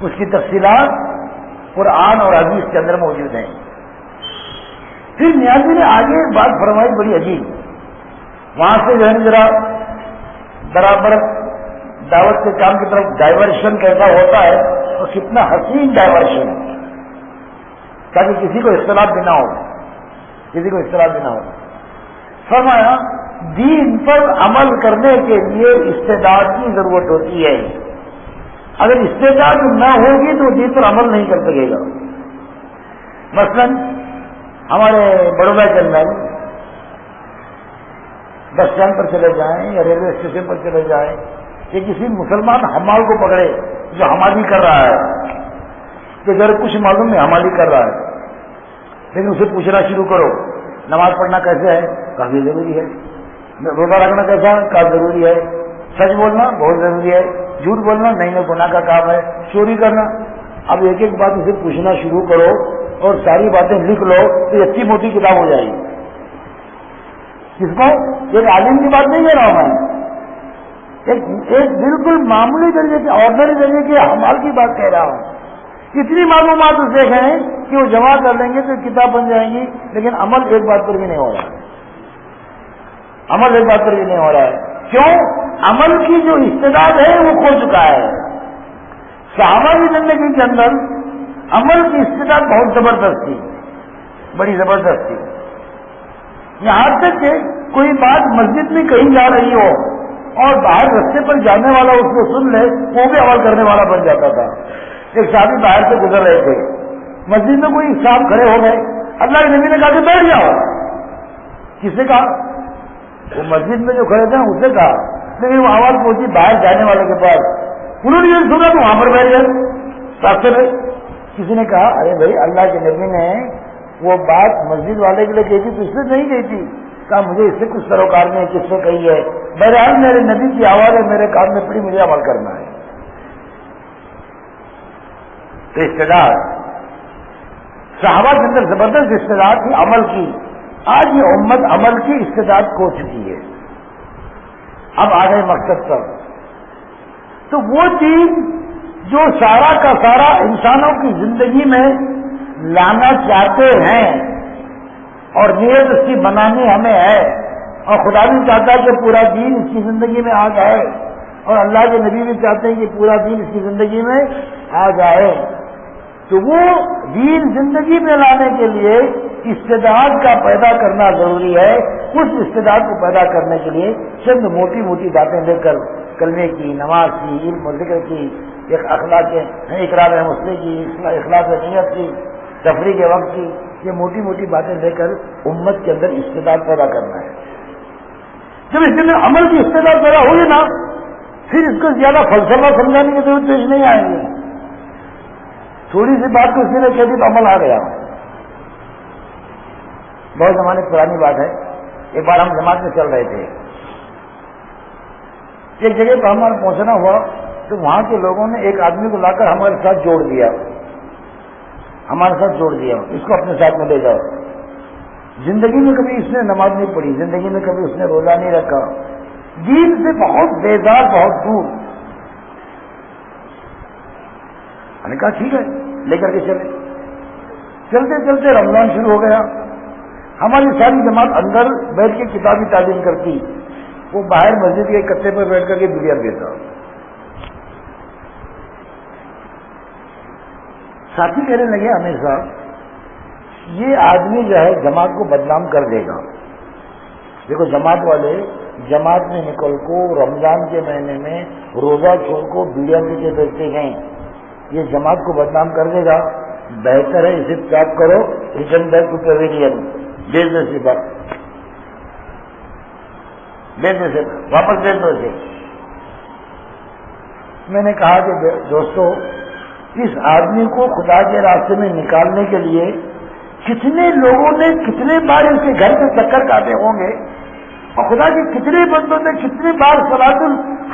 اس کی تفصیلات قرآن اور حدیث کے اندر موجود ہیں۔ پھر نیازی نے آگے ایک بات فرمائی بڑی عجیب۔ وہاں سے جو ہے ذرا برابر دعوت کے کام کی طرف ڈائیورشن کیسا ہوتا ہے اور کتنا حسین ڈائیورشن۔ ہے تاکہ کسی کو اختلاف بھی نہ ہو کسی کو اختلاف بھی نہ ہو۔ فرمایا، دین پر عمل کرنے کے لیے استعداد کی ضرورت ہوتی ہے۔ اگر استعداد نہ ہوگی تو دین پر عمل نہیں کر سکے گا۔ مثلا، ہمارے بڑودا کے اندر بس اسٹینڈ پر چلے جائیں یا ریلوے اسٹیشن پر چلے جائیں کہ کسی مسلمان ہمال کو پکڑے جو ہمالی کر رہا ہے۔ کہ ذرا کچھ معلوم نہیں ہمالی کر رہا ہے۔ لیکن اسے پوچھنا شروع کرو، نماز پڑھنا کیسے ہے؟ کافی ضروری ہے۔ روزہ رکھنا کیسا ہے؟ کافی ضروری ہے۔ سچ بولنا بہت ضروری ہے۔ جھوٹ بولنا نہیں نہ گناہ کا کام ہے۔ چوری کرنا۔ اب ایک ایک بات اسے پوچھنا شروع کرو اور ساری باتیں لکھ لو تو یہ اچھی موٹی کتاب ہو جائے گی۔ کس کو؟ ایک عالم کی بات نہیں کہہ رہا ہوں میں۔ ایک بالکل معمولی درجے کے آرڈنری درجے کے حمال کی بات کہہ رہا ہوں۔ کتنی معلومات اس دیکھیں کہ وہ جمع کر لیں گے تو کتاب بن جائیں گی، لیکن عمل ایک بات پر بھی نہیں ہو رہا ہے۔ عمل ایک بات پر بھی نہیں ہو رہا ہے۔ کیوں؟ عمل کی جو استداد ہے وہ کھو چکا ہے۔ صحابہ کی زندگی کے اندر عمل کی استداد بہت زبردست تھی۔ بڑی زبردست تھی۔ یہاں تک کہ کوئی بات مسجد میں کہیں جا رہی ہو اور باہر رستے پر جانے والا اس کو سن لے، وہ بھی عمل کرنے والا بن جاتا تھا۔ ایک شادی باہر سے گزر رہے تھے۔ مسجد میں کوئی صاحب کھڑے ہو گئے۔ اللہ کے نبی نے کہا کہ بیٹھ جاؤ۔ کس نے کہا؟ وہ مسجد میں جو کھڑے تھے، اس نے کہا۔ لیکن وہ آواز پہنچی باہر جانے والے کے پاس۔ انہوں نے یہ سنا تو وہاں پر بیٹھ گئے۔ راستے میں کسی نے کہا؟ ارے بھائی، اللہ کے نبی نے وہ بات مسجد والے کے لیے کہی تھی، تو اس سے نہیں کہی تھی۔ کہا، مجھے اس سے کچھ سروکار نے، کس سے کہی ہے؟ بہرحال میرے نبی کی آواز ہے میرے کام میں پڑی، مجھے عمل کرنا ہے۔ تو استدار صحابہ کے اندر زبردست استدار تھی، عمل کی۔ آج یہ امت عمل کی استداد کھو چکی ہے۔ اب آ گئے مقصد پر۔ تو وہ چیز جو سارا کا سارا انسانوں کی زندگی میں لانا چاہتے ہیں، اور نیت اس کی بنانی ہمیں ہے۔ اور خدا بھی چاہتا ہے کہ پورا دین اس کی زندگی میں آ جائے۔ اور اللہ کے نبی بھی چاہتے ہیں کہ پورا دین اس کی زندگی میں آ جائے۔ تو وہ دین زندگی میں لانے کے لیے استداد کا پیدا کرنا ضروری ہے، اس استداد کو پیدا کرنے کے لیے چند موٹی موٹی باتیں لے کر کلمے کی، نماز کی، علم و ذکر کی، ایک اخلاق اقرار مسلم کی، اخلاق نیت کی، تفریح کے وقت کی، یہ موٹی موٹی باتیں لے کر امت کے اندر استداد پیدا کرنا ہے۔ جب اس کے عمل کی استداد پیدا ہوئی نا، پھر اس کو زیادہ فلسفہ سمجھانے کی ضرورت پیش نہیں آئے گی۔ تھوڑی سی بات کو نے کہہ دی تو عمل آ گیا۔ بہت زمانے پرانی بات ہے۔ ایک بار ہم جماعت میں چل رہے تھے۔ ایک جگہ پر ہمارا پہنچنا ہوا تو وہاں کے لوگوں نے ایک آدمی کو لا کر ہمارے ساتھ جوڑ دیا۔ ہمارے ساتھ جوڑ دیا۔ اس کو اپنے ساتھ میں لے جاؤ۔ زندگی میں کبھی اس نے نماز نہیں پڑھی، زندگی میں کبھی اس نے روزہ نہیں رکھا۔ دین سے بہت بیدار بہت دور۔ نے کہا ٹھیک ہے، لے کر کے چلے چلتے چلتے رمضان شروع ہو گیا۔ ہماری ساری جماعت اندر بیٹھ کے کتابی تعلیم کرتی۔ وہ باہر مسجد کے کتے پر بیٹھ کر کے بریان دیتا۔ ساتھی کہنے لگے ہمیشہ یہ آدمی جو ہے جماعت کو بدنام کر دے گا۔ دیکھو، جماعت والے جماعت میں نکل کو رمضان کے مہینے میں روزہ چھوڑ کو بیڑیا پیچھے بیٹھتے ہیں۔ یہ جماعت کو بدنام کر دے گا بہتر ہے اسے پیک کرو ریٹرن بیک ٹو پیویلین بھیج دو سی بات۔ بھیج دو واپس بھیج دو اسے میں نے کہا کہ دوستو، اس آدمی کو خدا کے راستے میں نکالنے کے لیے کتنے لوگوں نے کتنے بار اس کے گھر سے چکر کاٹے ہوں گے؟ اور خدا کے کتنے بندوں نے کتنے بار سلاد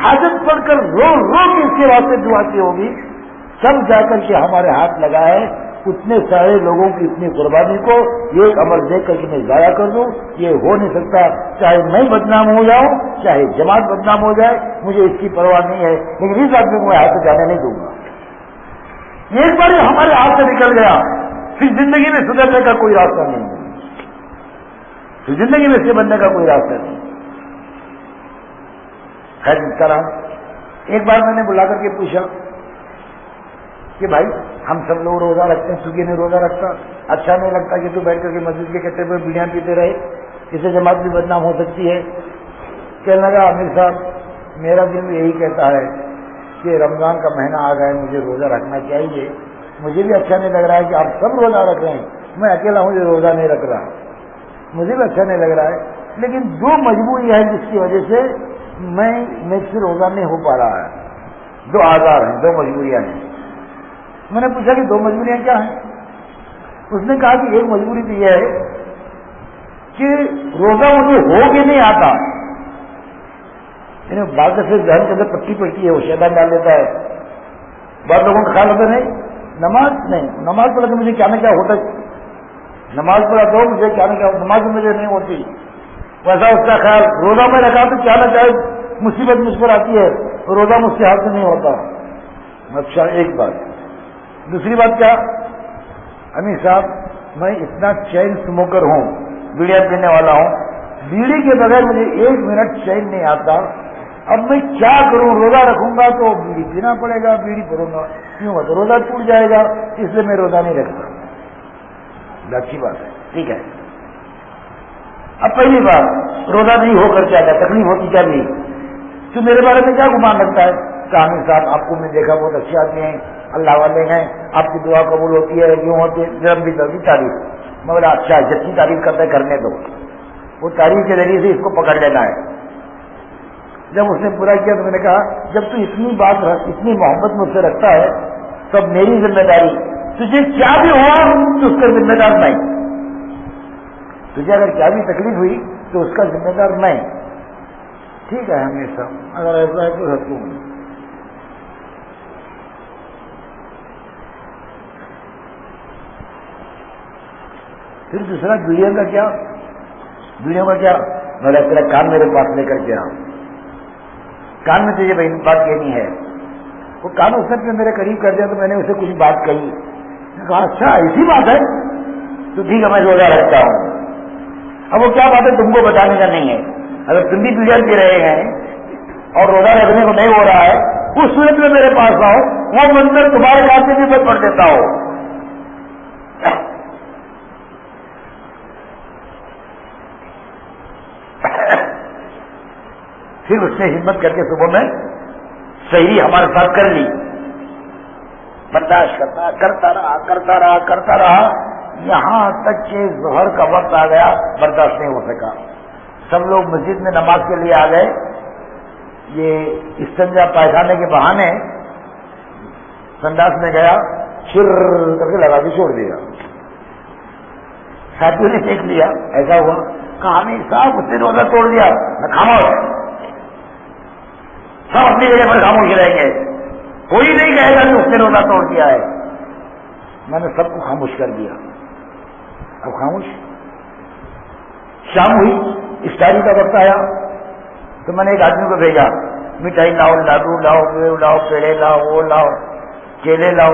حاجت پڑھ کر رو رو کے اس کے واسطے دعا کی ہوگی؟ سب جا کر کے ہمارے ہاتھ لگائے، اتنے سارے لوگوں کی اتنی قربانی کو یہ عمل دیکھ کر کے میں ضائع کر دوں۔ یہ ہو نہیں سکتا۔ چاہے میں بدنام ہو جاؤں، چاہے جماعت بدنام ہو جائے، مجھے اس کی پرواہ نہیں ہے۔ لیکن اس آدمی کو میں ہاتھ سے جانے نہیں دوں گا۔ ایک بار ہمارے ہاتھ سے نکل گیا۔ پھر زندگی میں سدھرنے کا کوئی راستہ نہیں۔ پھر زندگی میں سے بننے کا کوئی راستہ نہیں۔ خیر طرح ایک بار میں نے بلا کر کے پوچھا کہ بھائی ہم سب لوگ روزہ رکھتے ہیں سوگی نہیں روزہ رکھتا اچھا نہیں لگتا کہ تو بیٹھ کر کے مسجد کے کٹے پہ بیڑیاں پیتے رہے۔ اسے جماعت بھی بدنام ہو سکتی ہے۔ کہنے لگا، امیر صاحب، میرا دل یہی کہتا ہے کہ رمضان کا مہینہ آ گیا مجھے روزہ رکھنا چاہیے۔ مجھے بھی اچھا نہیں لگ رہا ہے کہ آپ سب روزہ رکھ رہے ہیں۔ میں اکیلا ہوں جو روزہ نہیں رکھ رہا۔ مجھے بھی اچھا نہیں لگ رہا ہے۔ لیکن دو مجبوری ہے جس کی وجہ سے میں میرے سے روزہ نہیں ہو پا رہا ہے۔ دو آزار ہیں، دو مجبوریاں ہیں۔ میں نے پوچھا کہ دو مجبوریاں کیا ہیں؟ اس نے کہا کہ ایک مجبوری تو یہ ہے کہ روزہ مجھے ہو کے نہیں آتا یعنی بعض سے ذہن کے اندر پٹی پڑتی ہے، وہ شیطان ڈال دیتا ہے۔ بعض لوگوں کا خیال ہوتا نہیں، نماز نہیں، نماز پڑھا تو مجھے کیا نہ کیا ہوتا نماز پڑھا تو مجھے کیا نہ کیا، نماز مجھے نہیں ہوتی۔ ویسا اس کا خیال، روزہ میں رکھا تو کیا نہ چاہے مصیبت مجھ پر آتی ہے، روزہ مجھ سے ہاتھ سے نہیں ہوتا۔ اچھا ایک بات دوسری بات کیا؟ امیر صاحب، میں اتنا چین اسموکر ہوں بیڑیا پینے والا ہوں، بیڑی کے بغیر مجھے ایک منٹ چین نہیں آتا۔ اب میں کیا کروں؟ روزہ رکھوں گا تو بیڑی پینا پڑے گا، بیڑی پڑوں گا کیوں؟ تو روزہ ٹوٹ جائے گا، اس لیے میں روزہ نہیں رکھتا۔ اچھی بات ہے، ٹھیک ہے۔ اب پہلی بات، روزہ نہیں ہو کر کیا تکلیف ہوتی کیا نہیں تو میرے بارے میں کیا گمان رکھتا ہے؟ کہانی صاحب، آپ کو میں دیکھا، بہت اچھے آدمی ہیں۔ اللہ والے ہیں۔ آپ کی دعا قبول ہوتی ہے، یوں ہوتی ہے جب بھی جلدی تعریف۔ میں بولا اچھا جتنی تعریف کرتا ہے کرنے دو۔ وہ تعریف کے ذریعے سے اس کو پکڑ لینا ہے۔ جب اس نے پورا کیا تو میں نے کہا، جب تو اتنی بات اتنی محبت مجھ سے رکھتا ہے تب میری ذمہ داری، تجھے کیا بھی ہوا تو اس کا ذمہ دار میں تجھے اگر کیا بھی تکلیف ہوئی تو اس کا ذمہ دار میں ٹھیک ہے ہمیشہ۔ اگر ایسا ہے تو ہوں پھر دوسرا ویڈیو کا کیا؟ ویڈیو کا کیا؟ میں تیرا کان میرے پاس لے کر کے آؤں کان میں تجھے بھائی بات کہنی ہے۔ وہ کان اس نے میرے قریب کر دیا تو میں نے اسے کچھ بات کہی۔ کہا اچھا ایسی بات ہے؟ تو ٹھیک ہے، میں روزہ رکھتا ہوں۔ اب وہ کیا بات ہے؟ تم کو بتانے کا نہیں ہے۔ اگر تم بھی پیڑ دے رہے ہیں اور روزہ رکھنے کو نہیں ہو رہا ہے، اس صورت میں میرے پاس آؤ، وہ منظر تمہارے کام سے بھی میں پڑھ دیتا ہوں پھر اس نے ہمت کر کے صبح میں صحیح ہمارے ساتھ کر لی۔ برداشت کرتا کرتا رہا کرتا رہا کرتا رہا۔ یہاں تک کہ ظہر کا وقت آ گیا، برداشت نہیں ہو سکا۔ سب لوگ مسجد میں نماز کے لیے آ گئے۔ یہ استنجا پائخانے کے بہانے سنداس میں گیا، چر کر کے لگا کے چھوڑ دیا۔ ساتھیوں نے دیکھ لیا، ایسا ہوا۔ کہانی صاحب، اس نے روزہ توڑ دیا۔ میں خاموش سب اپنی جگہ پر خاموش رہیں گے کوئی نہیں کہے گا کہ اس نے روزہ توڑ دیا ہے۔ میں نے سب کو خاموش کر دیا۔ اب خاموش۔ شام ہوئی اسٹاری کا وقت آیا۔ تو میں نے ایک آدمی کو بھیجا۔ مٹھائی لاؤ لاڈو لاؤ، پیڑ لاؤ، پیڑے لاؤ، وہ لاؤ، کیلے لاؤ۔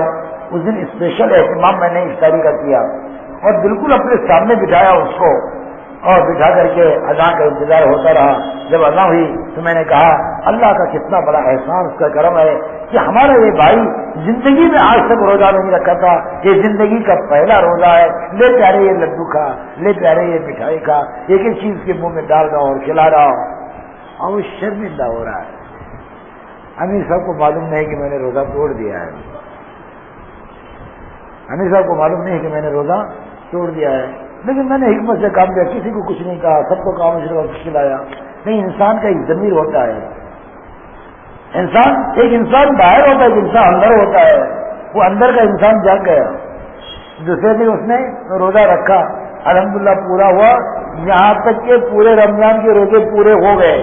اس دن اسپیشل اہتمام میں نے اسٹاری کا کیا۔ اور بالکل اپنے سامنے بٹھایا اس کو۔ اور بٹھا کر کے اذاں کا انتظار ہوتا رہا۔ جب اذاں ہوئی تو میں نے کہا اللہ کا کتنا بڑا احسان، اس کا کرم ہے کہ ہمارا یہ بھائی زندگی میں آج تک روزہ نہیں رکھا تھا، یہ زندگی کا پہلا روزہ ہے۔ لے پیارے یہ لڈو کھا لے پیارے یہ مٹھائی کھا ایک ایک چیز کے منہ میں ڈال رہا ہوں اور کھلا رہا۔ ہوں اور وہ شرمندہ ہو رہا ہے۔ امیر صاحب کو معلوم نہیں کہ میں نے روزہ توڑ دیا ہے۔ امیر صاحب کو معلوم نہیں کہ میں نے روزہ توڑ دیا ہے۔ لیکن میں نے حکمت سے کام کیا، کسی کو کچھ نہیں کہا، سب کو کام کھلایا۔ نہیں، انسان کا ایک ضمیر ہوتا ہے۔ انسان، ایک انسان باہر ہوتا ہے، ایک انسان اندر ہوتا ہے۔ وہ اندر کا انسان جگ گیا دوسرے دن اس نے روزہ رکھا۔ الحمدللہ پورا ہوا۔ یہاں تک کہ پورے رمضان کے روزے پورے ہو گئے۔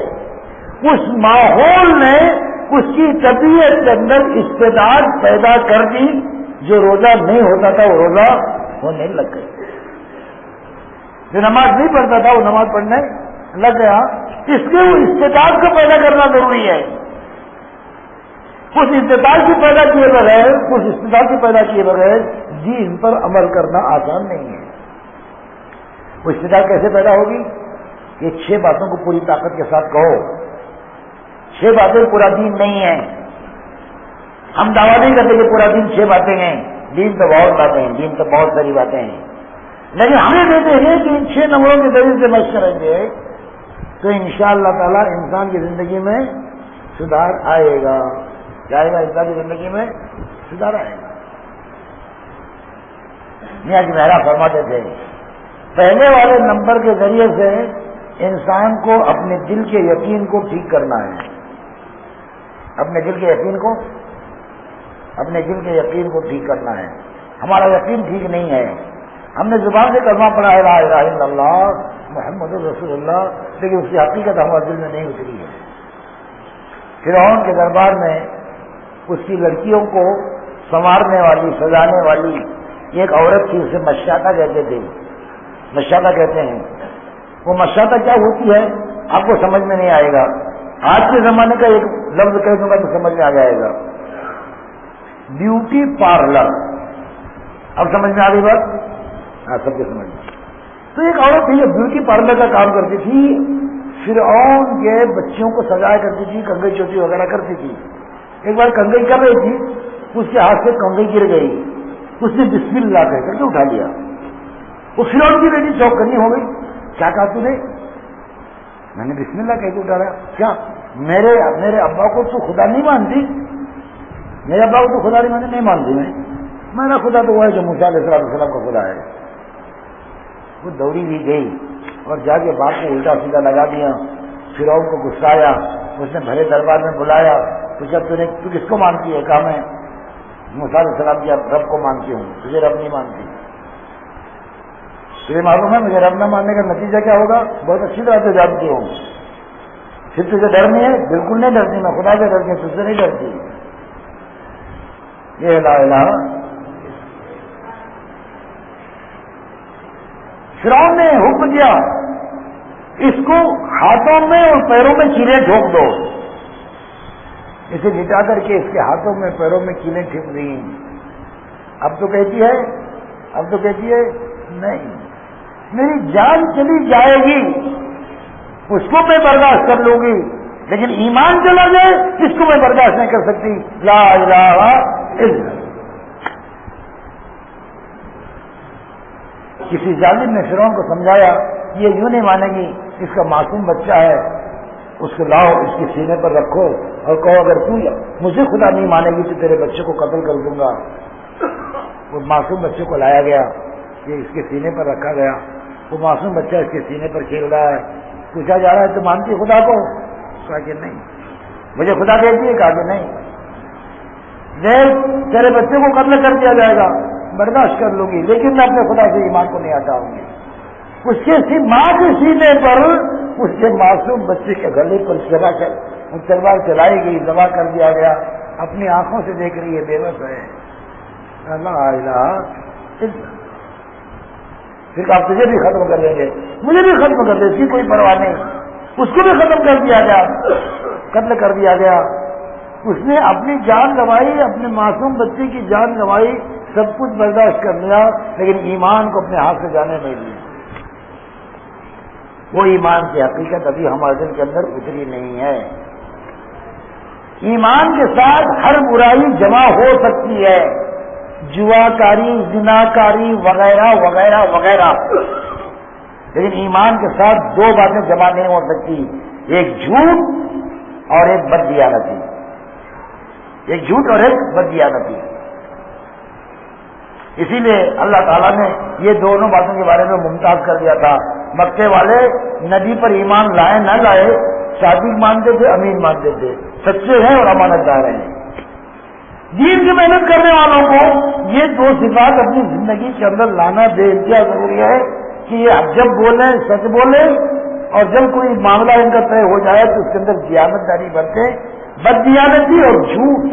اس ماحول نے اس کی طبیعت کے اندر استداد پیدا کر دی۔ جو روزہ نہیں ہوتا تھا، وہ روزہ ہونے لگ گئی جو نماز نہیں پڑھتا تھا، وہ نماز پڑھنے لگ گیا۔ اس لیے وہ استطاعت کو پیدا کرنا ضروری ہے۔ کچھ استطاعت کی پیدا کیے بغیر، کچھ استطاعت کی پیدا کیے بغیر جی ان پر عمل کرنا آسان نہیں ہے۔ وہ استطاعت کیسے پیدا ہوگی؟ یہ چھ باتوں کو پوری طاقت کے ساتھ کہو۔ چھ باتیں پورا دین نہیں ہے ہم دعویٰ نہیں کرتے کہ پورا دن چھ باتیں ہیں۔ دین تو بہت باتیں ہیں، دین تو بہت ساری باتیں ہیں۔ لیکن ہمیں دیتے ہیں کہ ان چھ نمبروں کے ذریعے سے مشق کریں گے تو ان شاء اللہ تعالیٰ انسان کی زندگی میں سدھار آئے گا۔ کیا آئے گا انسان کی زندگی میں سدھار آئے گا۔ میاں جی مہرا فرماتے تھے، پہلے والے نمبر کے ذریعے سے انسان کو اپنے دل کے یقین کو ٹھیک کرنا ہے۔ اپنے دل کے یقین کو، اپنے دل کے یقین کو ٹھیک کرنا ہے۔ ہمارا یقین ٹھیک نہیں ہے۔ ہم نے زبان سے کلمہ پڑھا ہے الہ الا اللہ، محمد رسول اللہ، لیکن اس کی حقیقت ہمارے دل میں نہیں اتری ہے۔ فرعون کے دربار میں اس کی لڑکیوں کو سنوارنے والی، سجانے والی ایک عورت تھی، اسے مشاطہ کہتے تھے۔ مشاطہ کہتے ہیں۔ وہ مشاطہ کیا ہوتی ہے؟ آپ کو سمجھ میں نہیں آئے گا۔ آج کے زمانے کا ایک لفظ کہہ دوں گا تو سمجھ میں آ جائے گا۔ Beauty parlour. اب سمجھ میں آ گئی بات؟ ہاں سب کے سمجھ میں تو ایک عورت تھی جو بیوٹی پارلر کا کام کرتی تھی۔ فرعون کے بچوں کو سجایا کرتی تھی کنگئی چوٹی وغیرہ کرتی تھی۔ ایک بار کنگئی کر رہی تھی اس کے ہاتھ سے کنگئی گر گئی۔ اس نے بسم اللہ کہہ کر کے اٹھا لیا۔ وہ فرعون کی بیٹی چوک کرنی ہو گئی۔ کیا کہا تو نے؟ میں نے بسم اللہ کہہ کے اٹھا رہا کیا؟ میرے میرے ابا کو تو خدا نہیں مانتی۔ میرے ابا کو تو خدا نہیں مانتی نہیں مانتی میں۔ میرا خدا تو وہ ہے جو علیہ السلام السلام کا خدا ہے۔ وہ دوڑی بھی گئی اور جا کے باپ کو الٹا سیدھا لگا دیا۔ پھر کو گسایا اس نے بھرے دربار میں بلایا۔ پوچھا تو نے تو کس کو مانتی ہے، کہا میں علیہ السلام کی رب کو مانتی ہوں تجھے رب نہیں مانتی۔ تجھے معلوم ہے، مجھے رب نہ ماننے کا نتیجہ کیا ہوگا؟ بہت اچھی طرح سے جانتی ہوں۔ پھر تجھے ڈر نہیں ہے؟ بالکل نہیں ڈرتی، میں خدا سے ڈرتی ہوں، تجھ سے نہیں ڈرتی۔ یہ لا الہ۔ فرعون نے حکم دیا اس کو ہاتھوں میں اور پیروں میں کیلے ٹھوک دو۔ اسے مٹا کر کے اس کے ہاتھوں میں، پیروں میں کیلیں ٹھیک رہی اب تو کہتی ہے، اب تو کہتی ہے، نہیں، میری جان چلی جائے گی، اس کو میں برداشت کر لوں گی، لیکن ایمان چلا جائے، اس کو میں برداشت نہیں کر سکتی۔ لا الہ الا کسی ظالم نے فرون کو سمجھایا، یہ یوں نہیں مانے گی، اس کا معصوم بچہ ہے۔ اس کو لاؤ، اس کے سینے پر رکھو اور کہو، اگر تو مجھے خدا نہیں مانے گی تو تیرے بچے کو قتل کر دوں گا۔ وہ معصوم بچے کو لایا گیا کہ اس کے سینے پر رکھا گیا۔ وہ معصوم بچہ اس کے سینے پر کھیل رہا ہے۔ پوچھا جا رہا ہے، تو مانتی خدا کو؟ کہا کہ نہیں۔ مجھے خدا کہتی ہے کہا کہ نہیں۔ تیرے بچے کو قتل کر دیا جائے گا، برداشت کر لوں گی، لیکن میں اپنے خدا سے ایمان کو نہیں ہٹاؤں گی۔ اس کے ماں کے سینے پر اس کے معصوم بچے کے گلے پر چلا کر تلوار چلائی گئی دبا کر دیا گیا۔ اپنی آنکھوں سے دیکھ رہی ہے، بے بس ہے۔ پھر آپ تجھے بھی ختم کر دیں گے۔ مجھے بھی ختم کر دیں گے کوئی پرواہ نہیں۔ اس کو بھی ختم کر دیا گیا۔ قتل کر دیا گیا۔ اس نے اپنی جان گوائی اپنے معصوم بچے کی جان گوائی سب کچھ برداشت کر لیا، لیکن ایمان کو اپنے ہاتھ سے جانے نہیں دیا۔ وہ ایمان کی حقیقت ابھی ہمارے دل کے اندر اتری نہیں ہے۔ ایمان کے ساتھ ہر برائی جمع ہو سکتی ہے۔ جوا کاری جنا کاری وغیرہ وغیرہ وغیرہ۔ لیکن ایمان کے ساتھ دو باتیں جمع نہیں ہو سکتی۔ ایک جھوٹ اور ایک بدیانتی ایک جھوٹ اور ایک بدیانتی اسی لیے اللہ تعالیٰ نے یہ دونوں باتوں کے بارے میں ممتاز کر دیا تھا۔ مکے والے ندی پر ایمان لائے، نہ لائے، شادی مانتے تھے، امین مانتے تھے۔ سچے ہیں اور امانت دار ہیں۔ دین کی محنت کرنے والوں کو یہ دو صفات اپنی زندگی کے اندر لانا بے انتہا ضروری ہے کہ یہ جب بولیں، سچ بولیں اور جب کوئی معاملہ ان کا طے ہو جائے تو اس کے اندر دیانت داری برتے۔ بد اور جھوٹ۔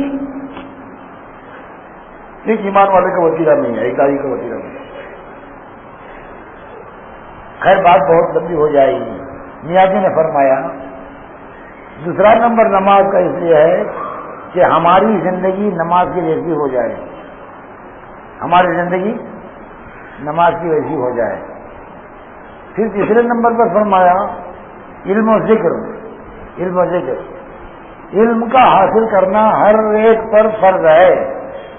ایک ایمان والے کا وسیلہ نہیں ہے، ایک داری کا وسیلہ نہیں ہے۔ خیر بات بہت لمبی ہو جائے گی۔ میاں جی نے فرمایا، دوسرا نمبر نماز کا اس لیے ہے کہ ہماری زندگی نماز کی ویسی ہو جائے۔ ہماری زندگی نماز کی ویسی ہو جائے۔ پھر تیسرے نمبر پر فرمایا، علم و ذکر۔ علم و ذکر۔ علم کا حاصل کرنا ہر ایک پر فرض ہے۔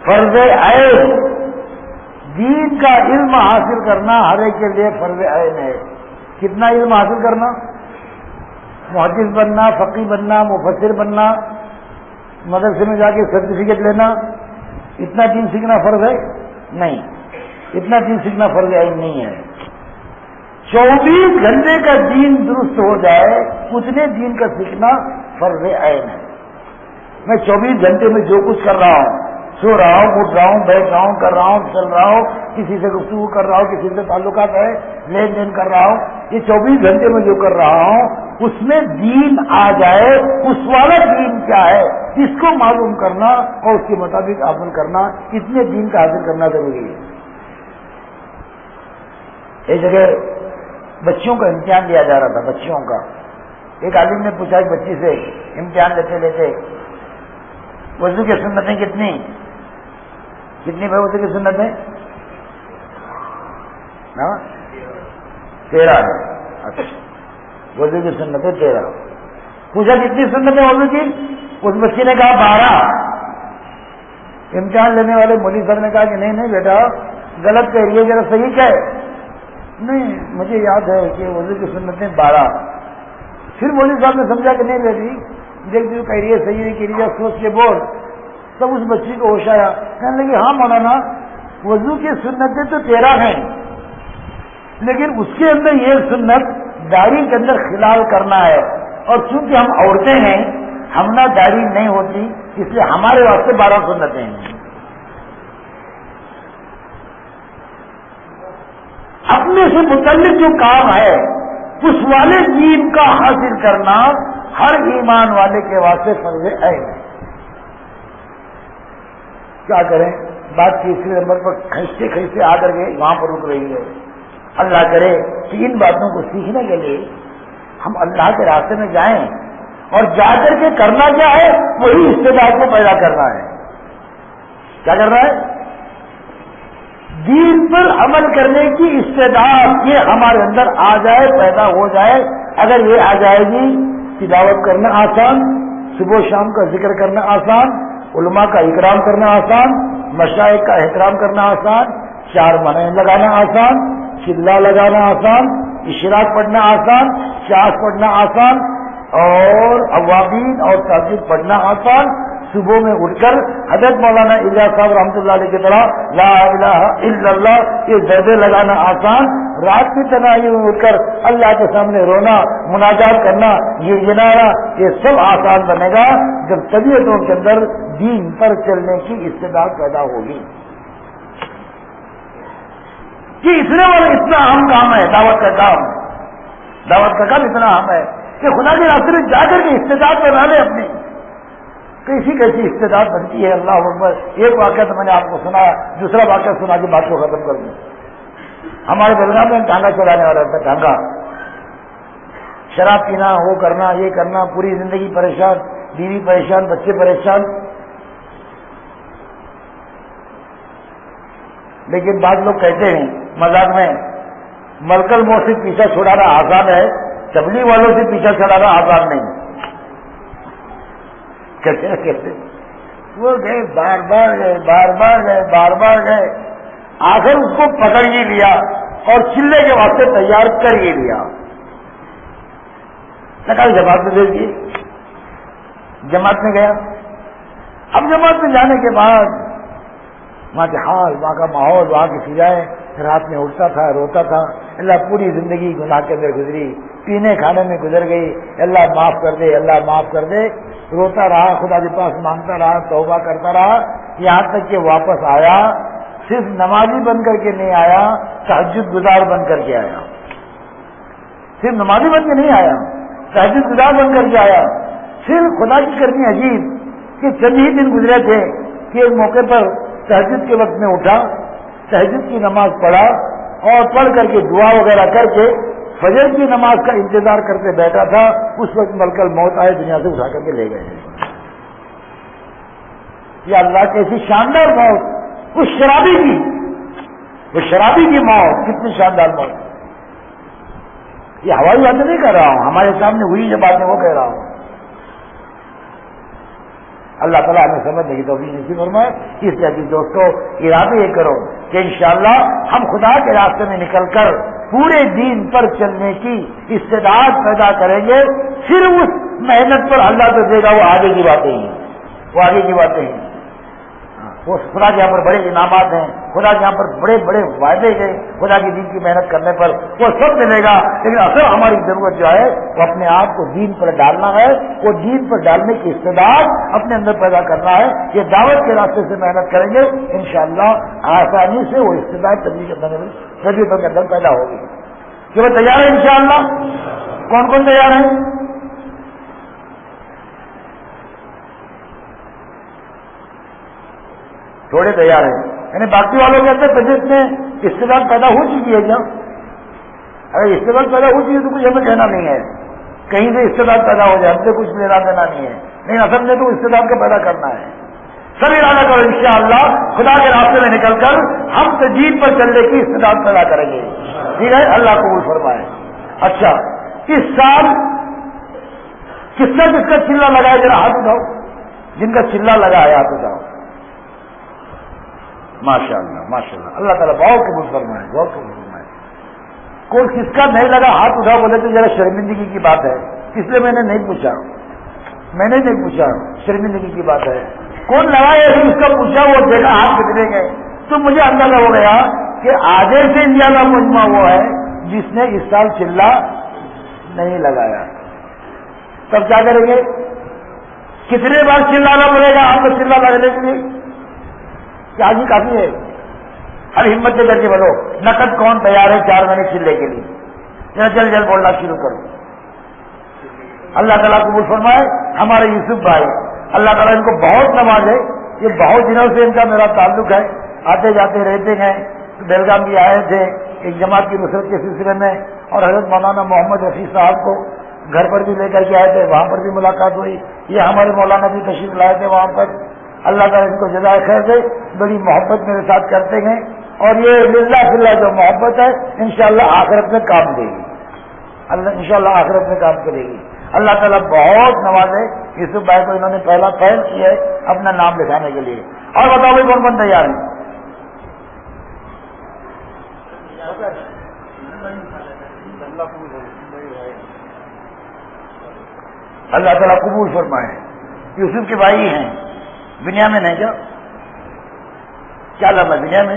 فرض عین۔ دین کا علم حاصل کرنا ہر ایک کے لیے فرض عین ہے۔ کتنا علم حاصل کرنا؟ محدث بننا، فقی بننا، مفسر بننا، مدرسے میں جا کے سرٹیفکیٹ لینا، اتنا دین سیکھنا فرض ہے؟ نہیں۔ اتنا دین سیکھنا فرض عین نہیں ہے۔ چوبیس گھنٹے کا دین درست ہو جائے، اتنے دین کا سیکھنا فرض عین ہے۔ میں چوبیس گھنٹے میں جو کچھ کر رہا ہوں سو رہا ہوں اٹھ رہا ہوں بیٹھ رہا ہوں کر رہا ہوں، چل رہا ہوں، کسی سے گفتگو کر رہا ہوں، کسی سے تعلقات ہے لین دین کر رہا ہوں، یہ چوبیس گھنٹے میں جو کر رہا ہوں، اس میں دین آ جائے، اس والا دین کیا ہے؟ اس کو معلوم کرنا اور اس کے مطابق عمل کرنا؟ اتنے دین کا حاصل کرنا ضروری ہے؟ ایک جگہ بچیوں کا امتحان لیا جا رہا تھا، بچیوں کا۔ ایک عالم نے پوچھا، ایک بچی سے امتحان لیتے لیتے، وضو کی سنتیں کتنی؟ کتنی بھائی کی سنتیں ہاں؟ تیرہ ہے۔ اچھا۔ وضو کی سنتیں تیرہ۔ پوچھا کتنی سنتیں وضو کی؟ اس بچی نے کہا بارہ۔ امتحان لینے والے مودی صاحب نے کہا کہ نہیں نہیں بیٹا، غلط کہہ رہی ہے، ذرا صحیح کہ نہیں، مجھے یاد ہے کہ وضو کی سنتیں بارہ۔ پھر مودی صاحب نے سمجھا کہ نہیں بیٹی، دیکھ جو کہہ رہی ہے، صحیح نہیں کہہ رہی ہے سوچ کے بول۔ تب اس بچی کو ہوش آیا۔ کہنے لگی ہاں مولانا، وضو کی سنتیں تو تیرہ ہیں، لیکن اس کے اندر یہ سنت داڑھی کے اندر خلال کرنا ہے۔ اور چونکہ ہم عورتیں ہیں، ہم نہ داڑھی نہیں ہوتی، اس لیے ہمارے واسطے بارہ سنتیں ہیں۔ اپنے سے متعلق جو کام ہے، اس والے دین کا حاصل کرنا ہر ایمان والے کے واسطے فرض ہے۔ کیا کریں؟ بات تیسرے نمبر پر کھینچتے کھینچتے آ کر کے وہاں پر رک رہی ہے۔ اللہ کرے کہ ان باتوں کو سیکھنے کے لیے ہم اللہ کے راستے میں جائیں اور جا کر کے کرنا کیا ہے؟ وہی استدار کو پیدا کرنا ہے۔ کیا کرنا ہے؟ دین پر عمل کرنے کی استداد یہ ہمارے اندر آ جائے، پیدا ہو جائے۔ اگر یہ آ جائے گی، تلاوت کرنا آسان، صبح شام کا ذکر کرنا آسان علماء کا اکرام کرنا آسان، مشائق کا احترام کرنا آسان، چار منع لگانا آسان چلہ لگانا آسان، اشراق پڑھنا آسان چاس پڑھنا آسان، اور عوامین اور تحجد پڑھنا آسان صبح میں اٹھ کر حضرت مولانا الیاس صاحب رحمۃ اللہ علیہ کی طرح لا الہ الا اللہ یہ زردے لگانا آسان، رات کی تنہائی میں اٹھ کر اللہ کے سامنے رونا، مناجات کرنا، یہ گنانا یہ سب آسان بنے گا جب طبیعتوں کے اندر دین پر چلنے کی استدار پیدا ہوگی۔ کہ اتنے والا اتنا اہم کام ہے، دعوت کا کام۔ دعوت کا کام اتنا اہم ہے کہ خدا کے راستے میں جا کر کے استدار بنا لے اپنی۔ کیسی کیسی استداد بنتی ہے، اللہ اکبر۔ ایک واقعہ تو میں نے آپ کو سنا، دوسرا واقعہ سنا کے بات کو ختم کر دوں ہمارے بلگام میں ٹانگا چلانے والا تھا ٹانگا شراب پینا، وہ کرنا، یہ کرنا، پوری زندگی پریشان، بیوی پریشان، بچے پریشان۔ لیکن بعض لوگ کہتے ہیں مزاق میں، ملکل مو سے پیچھا چھڑانا آسان ہے چبلی والوں سے پیچھا چھڑانا آسان نہیں۔ کہتے کہتے وہ گئے، بار بار گئے، بار بار گئے، بار بار گئے۔ آخر اس کو پکڑ ہی لیا اور چلے کے واسطے تیار کر ہی لیا۔ نکال جماعت میں بھیج دیے جماعت میں گیا۔ اب جماعت میں جانے کے بعد وہاں کے حال، وہاں کا ماحول، وہاں کی فضائیں۔ رات میں اٹھتا تھا، روتا تھا۔ اللہ پوری زندگی گناہ کے اندر گزری۔ پینے کھانے میں گزر گئی۔ اللہ معاف کر دے، اللہ معاف کر دے۔ روتا رہا، خدا کے پاس مانگتا رہا، توبہ کرتا رہا، یہاں تک کہ واپس آیا، صرف نمازی بن کر کے نہیں آیا تحجد گزار بن کر کے آیا۔ صرف نمازی بن کے نہیں آیا تحجد گزار بن کر کے آیا۔ صرف خدا کی کرنی عجیب کہ چند ہی دن گزرے تھے کہ ایک موقع پر تحجد کے وقت میں اٹھا تحجد کی نماز پڑھا اور پڑھ کر کے دعا وغیرہ کر کے فجر کی نماز کا انتظار کرتے بیٹھا تھا، اس وقت ملکل موت آئے، دنیا سے اٹھا کر کے لے گئے۔ یہ اللہ کیسی شاندار موت، اس شرابی کی، وہ شرابی کی موت، کتنی شاندار موت۔ یہ ہوائی باتیں نہیں کر رہا ہوں، ہمارے سامنے ہوئی جو باتیں وہ کہہ رہا ہوں۔ اللہ تعالیٰ ہمیں سمجھنے کی توفیق نہیں فرمائے۔ اس لیے کہ دوستوں ارادہ یہ کرو کہ انشاءاللہ ہم خدا کے راستے میں نکل کر پورے دین پر چلنے کی استداد پیدا کریں گے، پھر اس محنت پر اللہ تو دے گا، وہ آگے کی باتیں ہیں۔ وہ آگے کی باتیں ہیں۔ وہ خدا کے یہاں پر بڑے انعامات ہیں، خدا کے یہاں پر بڑے بڑے وعدے ہیں، خدا کی دین کی محنت کرنے پر وہ سب ملے گا۔ لیکن اصل ہماری ضرورت جو ہے، وہ اپنے آپ کو دین پر ڈالنا ہے۔ وہ دین پر ڈالنے کی استداد اپنے اندر پیدا کرنا ہے۔ یہ دعوت کے راستے سے محنت کریں گے۔ انشاءاللہ آسانی سے وہ استداد طبیعت کے اندر پیدا ہوگی۔ کہ وہ تیار ہے انشاءاللہ؟ کون کون تیار ہیں؟ تھوڑے تیار ہیں۔ یعنی باقی والوں کے اندر طبیعت میں استعمال پیدا ہو چکی ہے کیا؟ اگر استعمال پیدا ہو چکی ہے تو کچھ ہمیں کہنا نہیں ہے۔ کہیں سے استعمال پیدا ہو جائے، ہم سے کچھ لینا دینا نہیں ہے۔ نہیں اصل میں تو استعمال کا پیدا کرنا ہے۔ سب ارادہ کرو ان شاء اللہ خدا کے راستے میں نکل کر ہم تجیب پر چلنے کی استعمال پیدا کریں گے۔ ٹھیک ہے؟ اللہ قبول فرمائے۔ اچھا اس سال کس سے کس کا چلا لگائے ذرا ہاتھ اٹھاؤ۔ جن کا چلا لگا ہے ہاتھ اٹھاؤ۔ ماشاء اللہ ماشاء اللہ اللہ تعالیٰ بہت قبول فرمائے، بہت قبول فرمائے۔ کوئی کس کا نہیں لگا، ہاتھ اٹھاؤ بولے تو ذرا شرمندگی کی بات ہے۔ اس لیے میں نے نہیں پوچھا۔ میں نے نہیں پوچھا، شرمندگی کی بات ہے۔ کون لگائے اس کا پوچھا، وہ دیکھا ہاتھ کتنے گئے تو مجھے اندازہ ہو گیا کہ آگے سے انڈیا کا مجمع وہ ہے جس نے اس سال چلا نہیں لگایا۔ تب کیا کریں گے؟ کتنے بار چلانا پڑے گا آپ کو چلا لگنے کے لیے؟ کیا جی کافی ہے۔ ہر ہمت سے کر کے بولو، نقد کون تیار ہے چار مہینے چلے کے لیے؟ ذرا جلد جلد بولنا شروع کرو۔ اللہ تعالیٰ کو فرمائے، ہمارے یوسف بھائی، اللہ تعالیٰ ان کو بہت نماز ہے۔ یہ بہت دنوں سے ان کا میرا تعلق ہے۔ آتے جاتے رہتے ہیں بیلگام بھی آئے تھے، ایک جماعت کی نصرت کے سلسلے میں، اور حضرت مولانا محمد رفیع صاحب کو گھر پر بھی لے کر کے آئے تھے، وہاں پر بھی ملاقات ہوئی۔ یہ ہمارے مولانا بھی تشریف لائے تھے وہاں پر۔ اللہ تعالیٰ ان کو جزائے خیر دے، بڑی محبت میرے ساتھ کرتے ہیں۔ اور یہ للہ فلّہ جو محبت ہے، انشاءاللہ شاء آخرت میں کام دے گی۔ اللہ انشاءاللہ شاء آخرت میں کام کرے گی۔ اللہ تعالیٰ بہت نوازے یوسف بھائی کو انہوں نے پہلا پہل کیا ہے اپنا نام لکھانے کے لیے۔ اور بتاؤ بھائی کون کون تیار ہیں؟ اللہ تعالیٰ قبول فرمائے۔ یوسف کے بھائی ہیں۔ بنیا میں نہیں کیا کیا لمبا بنیا میں؟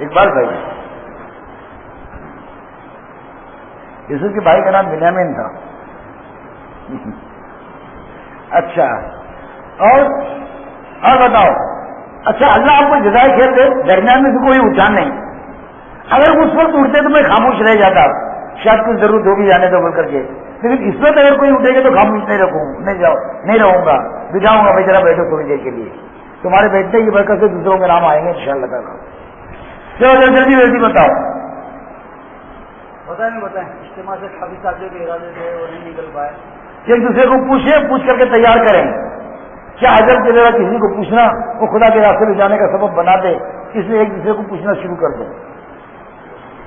اقبال بھائی۔ یوسف کے بھائی کا نام بنیامین تھا۔ اچھا۔ اور اور بتاؤ۔ اچھا اللہ آپ کو جزائے کھیل دے، درمیان میں سے کوئی اٹھا نہیں۔ اگر اس وقت اٹھتے تو میں خاموش رہ جاتا۔ شاید کچھ ضرورت ہوگی جانے تو بول کر کے۔ لیکن اس وقت اگر کوئی اٹھے گا تو خاموش نہیں رکھوں نہیں جاؤ نہیں رہوں گا۔ بجاؤں گا بھائی ذرا بیٹھو تھوڑی دیر کے لیے۔ تمہارے بیٹھنے کی برکت سے دوسروں کے نام آئیں گے ان شاء اللہ تعالیٰ۔ چلو جلدی جلدی بتاؤ بتائیں بتائیں اجتماع سے کافی ساتھیوں کے ارادے تھے وہ نہیں نکل پائے۔ ایک دوسرے کو پوچھے پوچھ کر کے تیار کریں۔ کیا حضرت کے ذرا کسی کو پوچھنا وہ خدا کے راستے میں جانے کا سبب بنا دے اس لیے ایک دوسرے کو پوچھنا شروع کر دیں